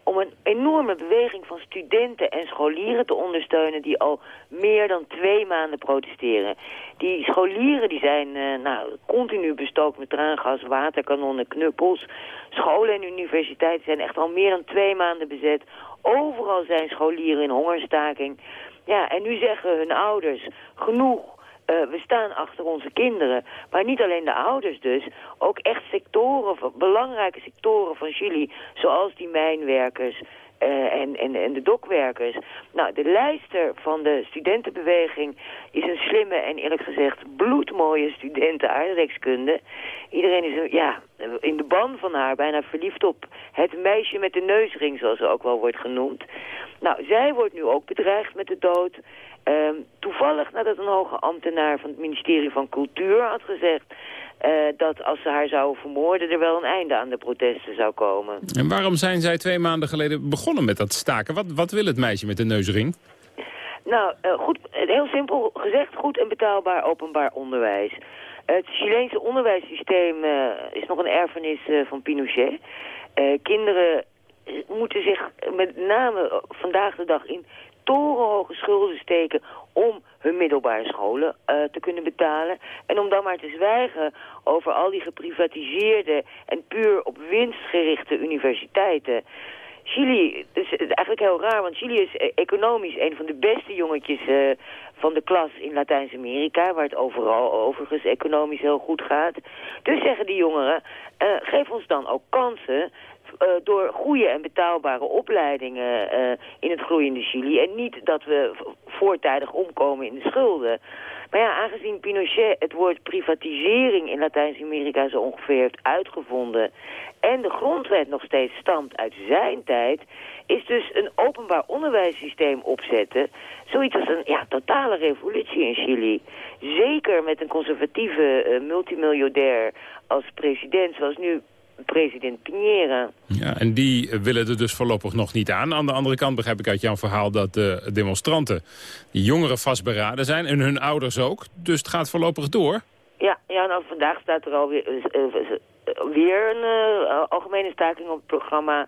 om een enorme beweging van studenten en scholieren te ondersteunen... die al meer dan twee maanden protesteren. Die scholieren die zijn uh, nou, continu bestookt met traangas, waterkanonnen, knuppels. Scholen en universiteiten zijn echt al meer dan twee maanden bezet. Overal zijn scholieren in hongerstaking. Ja, en nu zeggen hun ouders, genoeg, uh, we staan achter onze kinderen. Maar niet alleen de ouders dus, ook echt sectoren, belangrijke sectoren van Chili, zoals die mijnwerkers, uh, en, en, en de dokwerkers. Nou, de lijster van de studentenbeweging is een slimme en eerlijk gezegd bloedmooie studenten aardrijkskunde. Iedereen is ja, in de ban van haar, bijna verliefd op het meisje met de neusring, zoals ze ook wel wordt genoemd. Nou, zij wordt nu ook bedreigd met de dood. Um, toevallig nadat een hoge ambtenaar van het ministerie van Cultuur had gezegd... Uh, dat als ze haar zouden vermoorden er wel een einde aan de protesten zou komen. En waarom zijn zij twee maanden geleden begonnen met dat staken? Wat, wat wil het meisje met de neusring? Nou, uh, goed, heel simpel gezegd, goed en betaalbaar openbaar onderwijs. Het Chileense onderwijssysteem uh, is nog een erfenis van Pinochet. kinderen moeten zich met name vandaag de dag in torenhoge schulden steken om hun middelbare scholen uh, te kunnen betalen. En om dan maar te zwijgen over al die geprivatiseerde en puur op winst gerichte universiteiten. Chili, dat is eigenlijk heel raar, want Chili is e-, economisch een van de beste jongetjes uh, van de klas in Latijns-Amerika, waar het overal overigens economisch heel goed gaat. Dus zeggen die jongeren, geef ons dan ook kansen uh, door goede en betaalbare opleidingen uh, in het groeiende Chili. En niet dat we voortijdig omkomen in de schulden. Maar ja, aangezien Pinochet het woord privatisering in Latijns-Amerika zo ongeveer heeft uitgevonden... en de grondwet nog steeds stamt uit zijn tijd... is dus een openbaar onderwijssysteem opzetten... zoiets als een ja, totale revolutie in Chili. Zeker met een conservatieve uh, als president, zoals nu president Piñera. Ja, en die willen er dus voorlopig nog niet aan. Aan de andere kant begrijp ik uit jouw verhaal dat de demonstranten... die jongeren vastberaden zijn en hun ouders ook. Dus het gaat voorlopig door. Ja, ja nou vandaag staat er alweer uh, weer een uh, algemene staking op het programma...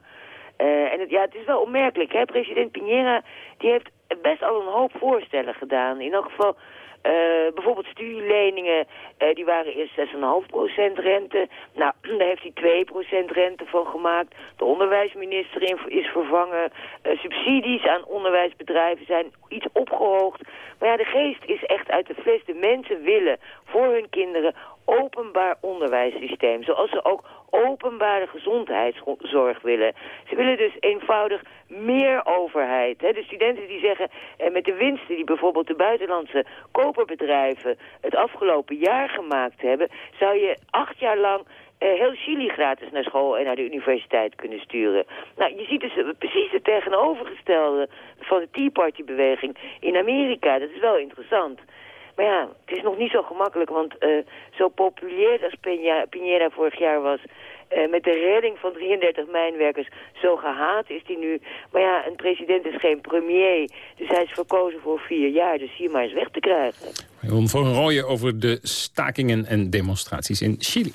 Uh, en het, ja, het is wel opmerkelijk. Hè? President Piñera die heeft best al een hoop voorstellen gedaan. In elk geval uh, bijvoorbeeld studieleningen, uh, die waren eerst 6,5% rente. Nou, daar heeft hij 2% rente van gemaakt. De onderwijsminister is vervangen. Uh, subsidies aan onderwijsbedrijven zijn iets opgehoogd. Maar ja, de geest is echt uit de fles. De mensen willen voor hun kinderen openbaar onderwijssysteem. Zoals ze ook openbare gezondheidszorg willen. Ze willen dus eenvoudig meer overheid. De studenten die zeggen, eh, met de winsten die bijvoorbeeld de buitenlandse koperbedrijven het afgelopen jaar gemaakt hebben, zou je acht jaar lang uh, heel Chili gratis naar school en naar de universiteit kunnen sturen. Nou, je ziet dus precies het tegenovergestelde van de Tea Party beweging in Amerika. Dat is wel interessant. Maar ja, het is nog niet zo gemakkelijk, want uh, zo populair als Piñera vorig jaar was... Uh, met de redding van 33 mijnwerkers zo gehaat is hij nu. Maar ja, een president is geen premier, dus hij is verkozen voor vier jaar. Dus hier maar eens weg te krijgen. Om voor een rooien over de stakingen en demonstraties in Chili.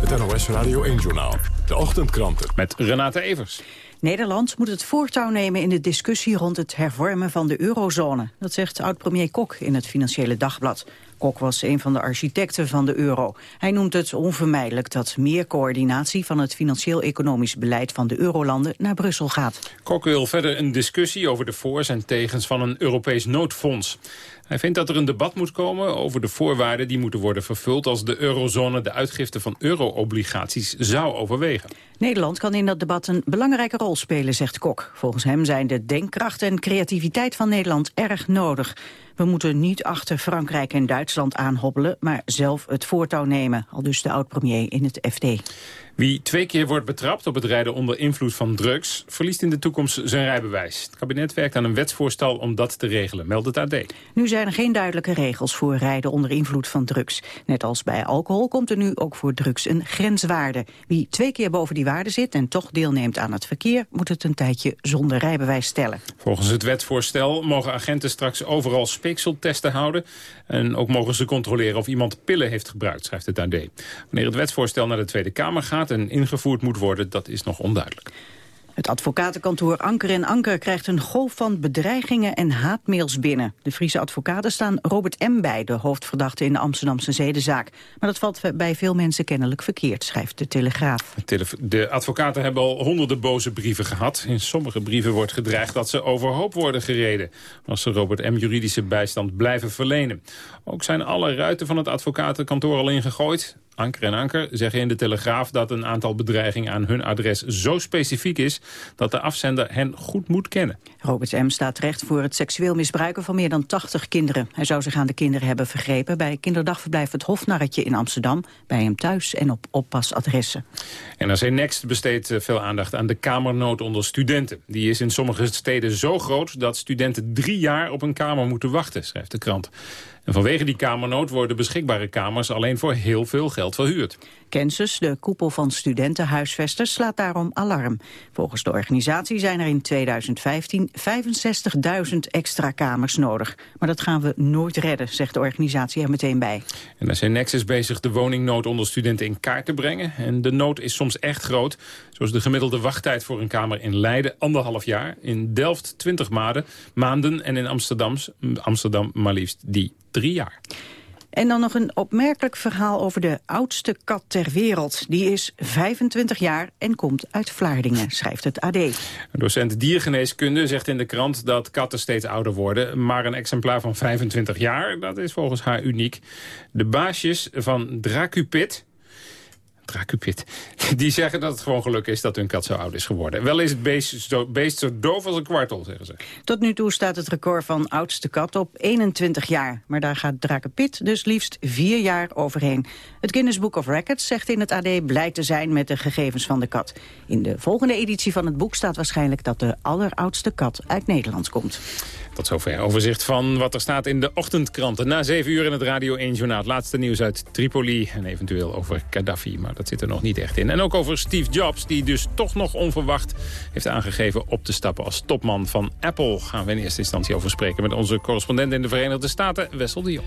Het NOS Radio 1-journaal. De ochtendkranten. Met Renate Evers. Nederland moet het voortouw nemen in de discussie rond het hervormen van de eurozone. Dat zegt oud-premier Kok in het Financiële Dagblad. Kok was een van de architecten van de euro. Hij noemt het onvermijdelijk dat meer coördinatie van het financieel-economisch beleid van de eurolanden naar Brussel gaat. Kok wil verder een discussie over de voor's en tegens van een Europees noodfonds. Hij vindt dat er een debat moet komen over de voorwaarden die moeten worden vervuld als de eurozone de uitgifte van euro-obligaties zou overwegen. Nederland kan in dat debat een belangrijke rol spelen, zegt Kok. Volgens hem zijn de denkkracht en creativiteit van Nederland erg nodig. We moeten niet achter Frankrijk en Duitsland aanhobbelen, maar zelf het voortouw nemen, al dus de oud-premier in het FD. Wie twee keer wordt betrapt op het rijden onder invloed van drugs... verliest in de toekomst zijn rijbewijs. Het kabinet werkt aan een wetsvoorstel om dat te regelen, meldt het AD. Nu zijn er geen duidelijke regels voor rijden onder invloed van drugs. Net als bij alcohol komt er nu ook voor drugs een grenswaarde. Wie twee keer boven die waarde zit en toch deelneemt aan het verkeer... moet het een tijdje zonder rijbewijs stellen. Volgens het wetsvoorstel mogen agenten straks overal speekseltesten houden... en ook mogen ze controleren of iemand pillen heeft gebruikt, schrijft het AD. Wanneer het wetsvoorstel naar de Tweede Kamer gaat en ingevoerd moet worden, dat is nog onduidelijk. Het advocatenkantoor Anker en Anker krijgt een golf van bedreigingen en haatmails binnen. De Friese advocaten staan Robert M. bij, de hoofdverdachte in de Amsterdamse zedenzaak. Maar dat valt bij veel mensen kennelijk verkeerd, schrijft de Telegraaf. De advocaten hebben al honderden boze brieven gehad. In sommige brieven wordt gedreigd dat ze overhoop worden gereden... als ze Robert M. juridische bijstand blijven verlenen. Ook zijn alle ruiten van het advocatenkantoor al ingegooid. Anker en Anker zeggen in de Telegraaf dat een aantal bedreigingen aan hun adres zo specifiek is dat de afzender hen goed moet kennen. Robert M. staat terecht voor het seksueel misbruiken van meer dan 80 kinderen. Hij zou zich aan de kinderen hebben vergrepen bij kinderdagverblijf Het Hofnarretje in Amsterdam, bij hem thuis en op oppasadressen. NRC Next besteedt eh, veel aandacht aan de kamernood onder studenten. Die is in sommige steden zo groot dat studenten drie jaar op een kamer moeten wachten, schrijft de krant. En vanwege die kamernood worden beschikbare kamers alleen voor heel veel geld verhuurd. Kensus, de koepel van studentenhuisvesters, slaat daarom alarm. Volgens de organisatie zijn er in 2015 65.000 extra kamers nodig. Maar dat gaan we nooit redden, zegt de organisatie er meteen bij. En daar zijn Nexus bezig de woningnood onder studenten in kaart te brengen. En de nood is soms echt groot. Zoals de gemiddelde wachttijd voor een kamer in Leiden anderhalf jaar. In Delft 20 maanden, maanden en in Amsterdam, Amsterdam maar liefst die drie jaar. En dan nog een opmerkelijk verhaal over de oudste kat ter wereld. Die is 25 jaar en komt uit Vlaardingen, schrijft het AD. Een docent diergeneeskunde zegt in de krant dat katten steeds ouder worden. Maar een exemplaar van 25 jaar, dat is volgens haar uniek. De baasjes van Dracupit, Dracupit. Die zeggen dat het gewoon geluk is dat hun kat zo oud is geworden. Wel is het beest zo, beest zo doof als een kwartel, zeggen ze. Tot nu toe staat het record van oudste kat op 21 jaar. Maar daar gaat Dracupit dus liefst vier jaar overheen. Het Guinness Book of Records zegt in het AD blij te zijn met de gegevens van de kat. In de volgende editie van het boek staat waarschijnlijk dat de alleroudste kat uit Nederland komt. Tot zover overzicht van wat er staat in de ochtendkranten. Na zeven uur in het Radio 1 Journaal. Het laatste nieuws uit Tripoli en eventueel over Gaddafi. Maar dat zit er nog niet echt in. En ook over Steve Jobs, die dus toch nog onverwacht heeft aangegeven op te stappen als topman van Apple. Gaan we in eerste instantie over spreken met onze correspondent in de Verenigde Staten, Wessel de Jong.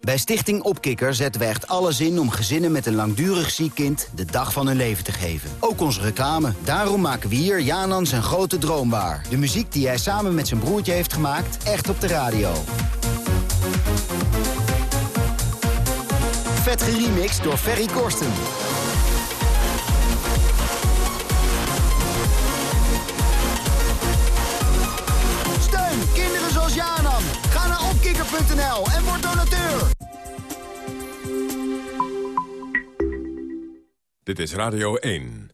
Bij Stichting Opkikker zetten we echt alles in om gezinnen met een langdurig ziek kind de dag van hun leven te geven. Ook onze reclame. Daarom maken we hier Janan zijn grote droom waar. De muziek die hij samen met zijn broertje heeft gemaakt, echt op de radio. Vet geremixed door Ferry Korsten. En word donateur. Dit is Radio 1.